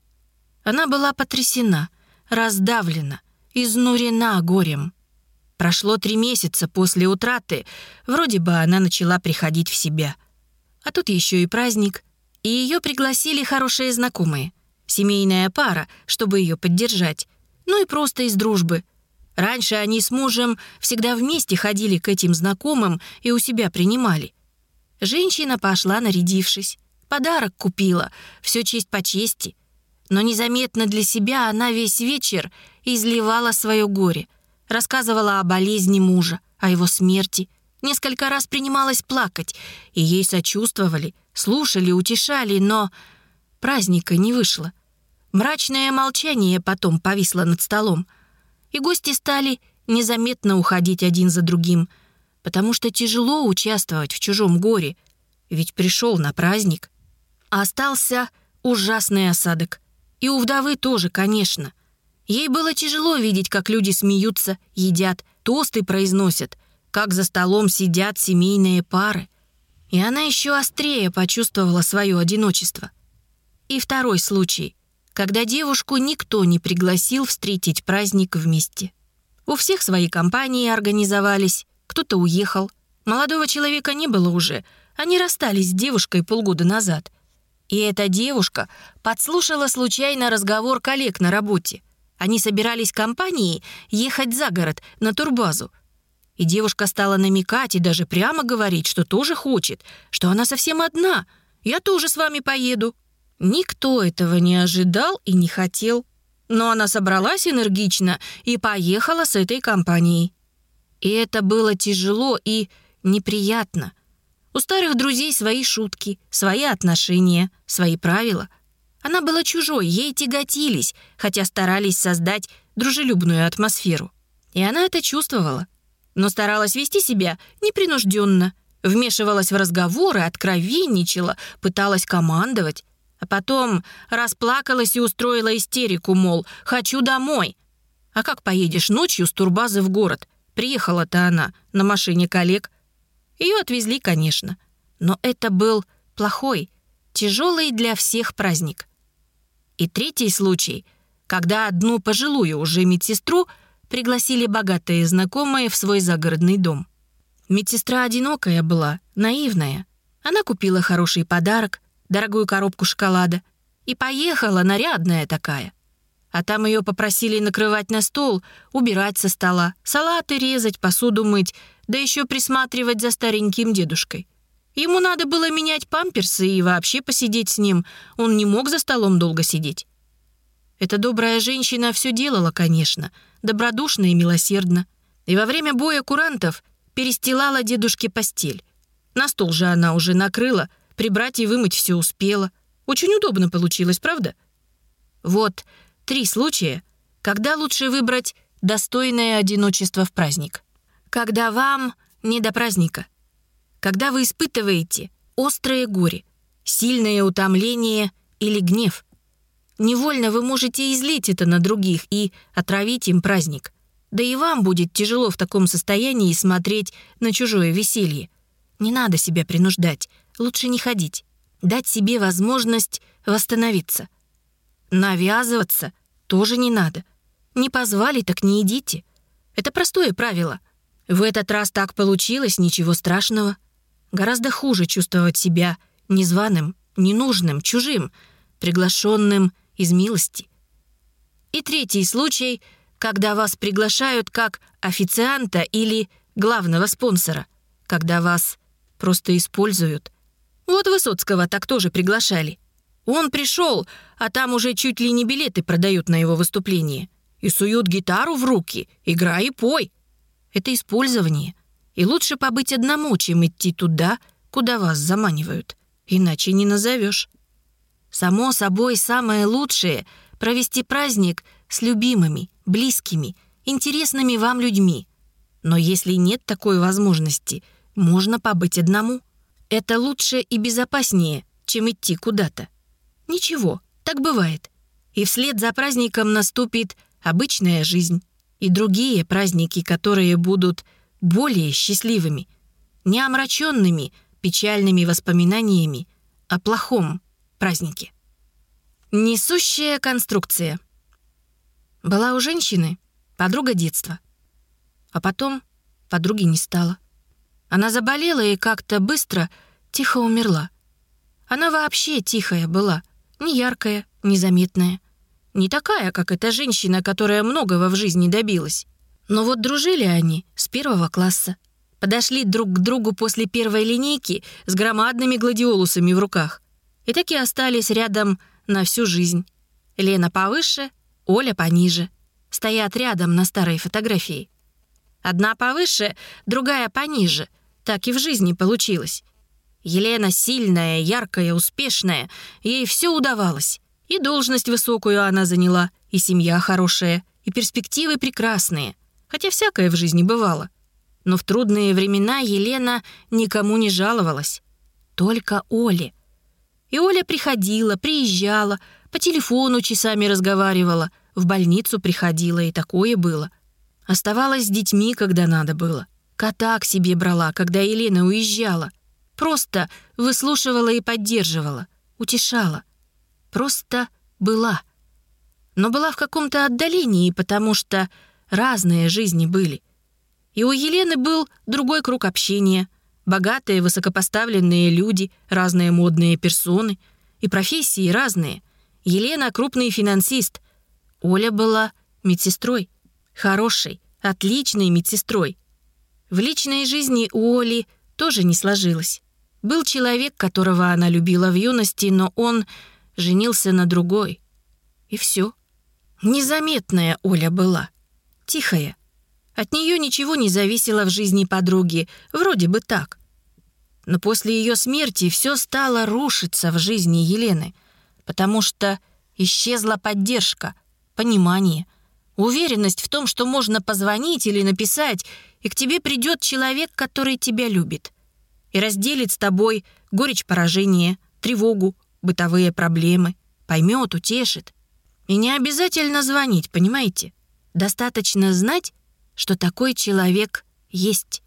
[SPEAKER 2] Она была потрясена, раздавлена, изнурена горем. Прошло три месяца после утраты, вроде бы она начала приходить в себя. А тут еще и праздник — и ее пригласили хорошие знакомые. Семейная пара, чтобы ее поддержать. Ну и просто из дружбы. Раньше они с мужем всегда вместе ходили к этим знакомым и у себя принимали. Женщина пошла, нарядившись. Подарок купила, все честь по чести. Но незаметно для себя она весь вечер изливала свое горе. Рассказывала о болезни мужа, о его смерти. Несколько раз принималась плакать, и ей сочувствовали, слушали, утешали, но праздника не вышло. Мрачное молчание потом повисло над столом, и гости стали незаметно уходить один за другим. Потому что тяжело участвовать в чужом горе, ведь пришел на праздник. Остался ужасный осадок. И у вдовы тоже, конечно. Ей было тяжело видеть, как люди смеются, едят, тосты произносят, как за столом сидят семейные пары. И она еще острее почувствовала свое одиночество. И второй случай, когда девушку никто не пригласил встретить праздник вместе. У всех свои компании организовались, кто-то уехал. Молодого человека не было уже, они расстались с девушкой полгода назад. И эта девушка подслушала случайно разговор коллег на работе. Они собирались компанией ехать за город, на турбазу. И девушка стала намекать и даже прямо говорить, что тоже хочет, что она совсем одна. «Я тоже с вами поеду». Никто этого не ожидал и не хотел. Но она собралась энергично и поехала с этой компанией. И это было тяжело и неприятно. У старых друзей свои шутки, свои отношения, свои правила. Она была чужой, ей тяготились, хотя старались создать дружелюбную атмосферу. И она это чувствовала. Но старалась вести себя непринужденно, вмешивалась в разговоры, откровенничала, пыталась командовать. А потом расплакалась и устроила истерику, мол, «хочу домой». А как поедешь ночью с турбазы в город? Приехала-то она на машине коллег. Ее отвезли, конечно. Но это был плохой, тяжелый для всех праздник. И третий случай, когда одну пожилую уже медсестру пригласили богатые знакомые в свой загородный дом. Медсестра одинокая была, наивная. Она купила хороший подарок, дорогую коробку шоколада, и поехала нарядная такая. А там ее попросили накрывать на стол, убирать со стола, салаты резать, посуду мыть, да еще присматривать за стареньким дедушкой. Ему надо было менять памперсы и вообще посидеть с ним. Он не мог за столом долго сидеть. Эта добрая женщина все делала, конечно, добродушно и милосердно. И во время боя курантов перестилала дедушке постель. На стол же она уже накрыла, прибрать и вымыть все успела. Очень удобно получилось, правда? Вот Три случая, когда лучше выбрать достойное одиночество в праздник. Когда вам не до праздника. Когда вы испытываете острое горе, сильное утомление или гнев. Невольно вы можете излить это на других и отравить им праздник. Да и вам будет тяжело в таком состоянии смотреть на чужое веселье. Не надо себя принуждать, лучше не ходить. Дать себе возможность восстановиться. Навязываться тоже не надо. Не позвали, так не идите. Это простое правило. В этот раз так получилось, ничего страшного. Гораздо хуже чувствовать себя незваным, ненужным, чужим, приглашенным из милости. И третий случай, когда вас приглашают как официанта или главного спонсора, когда вас просто используют. Вот Высоцкого так тоже приглашали. Он пришел, а там уже чуть ли не билеты продают на его выступление. И суют гитару в руки. Играй и пой. Это использование. И лучше побыть одному, чем идти туда, куда вас заманивают. Иначе не назовешь. Само собой, самое лучшее — провести праздник с любимыми, близкими, интересными вам людьми. Но если нет такой возможности, можно побыть одному. Это лучше и безопаснее, чем идти куда-то. Ничего, так бывает. И вслед за праздником наступит обычная жизнь. И другие праздники, которые будут более счастливыми, не омраченными печальными воспоминаниями о плохом празднике. Несущая конструкция. Была у женщины подруга детства. А потом подруги не стало. Она заболела и как-то быстро, тихо умерла. Она вообще тихая была, не яркая, незаметная. Не такая, как эта женщина, которая многого в жизни добилась. Но вот дружили они с первого класса. Подошли друг к другу после первой линейки с громадными гладиолусами в руках. И таки остались рядом на всю жизнь. Лена повыше, Оля пониже. Стоят рядом на старой фотографии. Одна повыше, другая пониже. Так и в жизни получилось. Елена сильная, яркая, успешная. Ей все удавалось. И должность высокую она заняла, и семья хорошая, и перспективы прекрасные. Хотя всякое в жизни бывало. Но в трудные времена Елена никому не жаловалась. Только Оле. И Оля приходила, приезжала, по телефону часами разговаривала, в больницу приходила, и такое было. Оставалась с детьми, когда надо было. Кота к себе брала, когда Елена уезжала. Просто выслушивала и поддерживала, утешала. Просто была. Но была в каком-то отдалении, потому что разные жизни были. И у Елены был другой круг общения. Богатые, высокопоставленные люди, разные модные персоны. И профессии разные. Елена — крупный финансист. Оля была медсестрой. Хорошей, отличной медсестрой. В личной жизни у Оли тоже не сложилось. Был человек, которого она любила в юности, но он женился на другой. И все. Незаметная Оля была. Тихая. От нее ничего не зависело в жизни подруги, вроде бы так. Но после ее смерти все стало рушиться в жизни Елены, потому что исчезла поддержка, понимание, уверенность в том, что можно позвонить или написать, и к тебе придет человек, который тебя любит, и разделит с тобой горечь поражения, тревогу, бытовые проблемы, поймет, утешит. И не обязательно звонить, понимаете? Достаточно знать, что такой человек есть.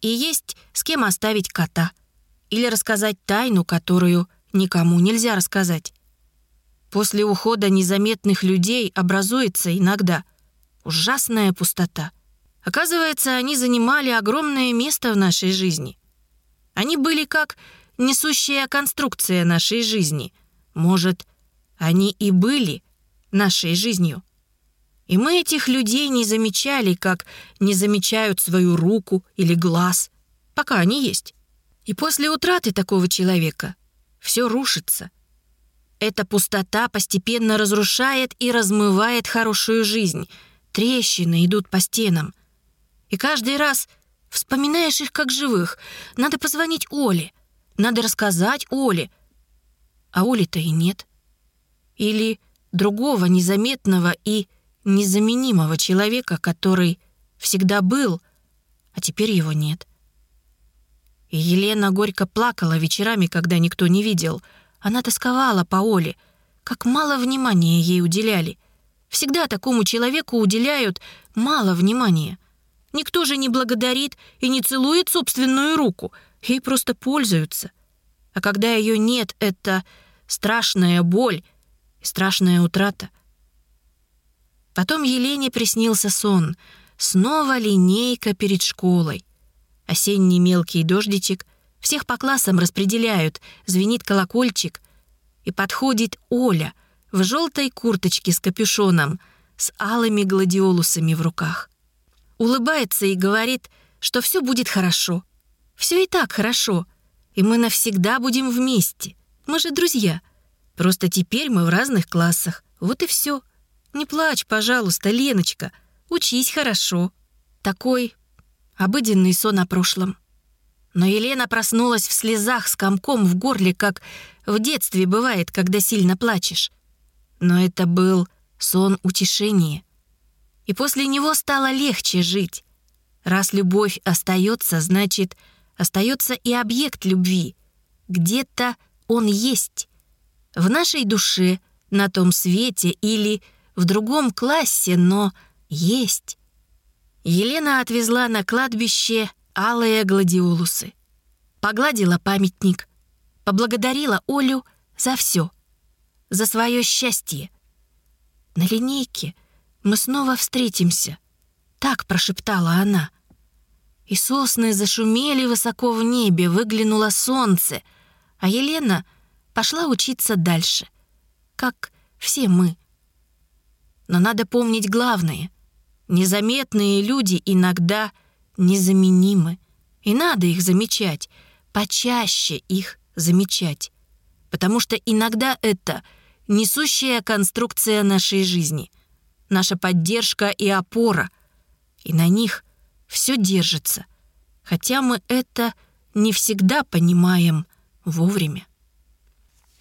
[SPEAKER 2] И есть с кем оставить кота. Или рассказать тайну, которую никому нельзя рассказать. После ухода незаметных людей образуется иногда ужасная пустота. Оказывается, они занимали огромное место в нашей жизни. Они были как несущая конструкция нашей жизни. Может, они и были нашей жизнью. И мы этих людей не замечали, как не замечают свою руку или глаз, пока они есть. И после утраты такого человека все рушится. Эта пустота постепенно разрушает и размывает хорошую жизнь. Трещины идут по стенам. И каждый раз вспоминаешь их как живых. Надо позвонить Оле. Надо рассказать Оле. А Оли-то и нет. Или другого незаметного и незаменимого человека, который всегда был, а теперь его нет. И Елена горько плакала вечерами, когда никто не видел. Она тосковала по Оле, как мало внимания ей уделяли. Всегда такому человеку уделяют мало внимания. Никто же не благодарит и не целует собственную руку, ей просто пользуются. А когда ее нет, это страшная боль и страшная утрата — Потом Елене приснился сон. Снова линейка перед школой. Осенний мелкий дождичек. Всех по классам распределяют. Звенит колокольчик. И подходит Оля в желтой курточке с капюшоном, с алыми гладиолусами в руках. Улыбается и говорит, что все будет хорошо. Все и так хорошо. И мы навсегда будем вместе. Мы же друзья. Просто теперь мы в разных классах. Вот и все. Не плачь, пожалуйста, Леночка. Учись хорошо. Такой обыденный сон о прошлом. Но Елена проснулась в слезах с комком в горле, как в детстве бывает, когда сильно плачешь. Но это был сон утешения. И после него стало легче жить. Раз любовь остается, значит, остается и объект любви. Где-то он есть. В нашей душе, на том свете или в другом классе, но есть. Елена отвезла на кладбище алые гладиолусы. Погладила памятник, поблагодарила Олю за все, за свое счастье. На линейке мы снова встретимся, так прошептала она. И сосны зашумели высоко в небе, выглянуло солнце, а Елена пошла учиться дальше, как все мы — но надо помнить главное. Незаметные люди иногда незаменимы. И надо их замечать, почаще их замечать. Потому что иногда это несущая конструкция нашей жизни, наша поддержка и опора. И на них все держится. Хотя мы это не всегда понимаем вовремя.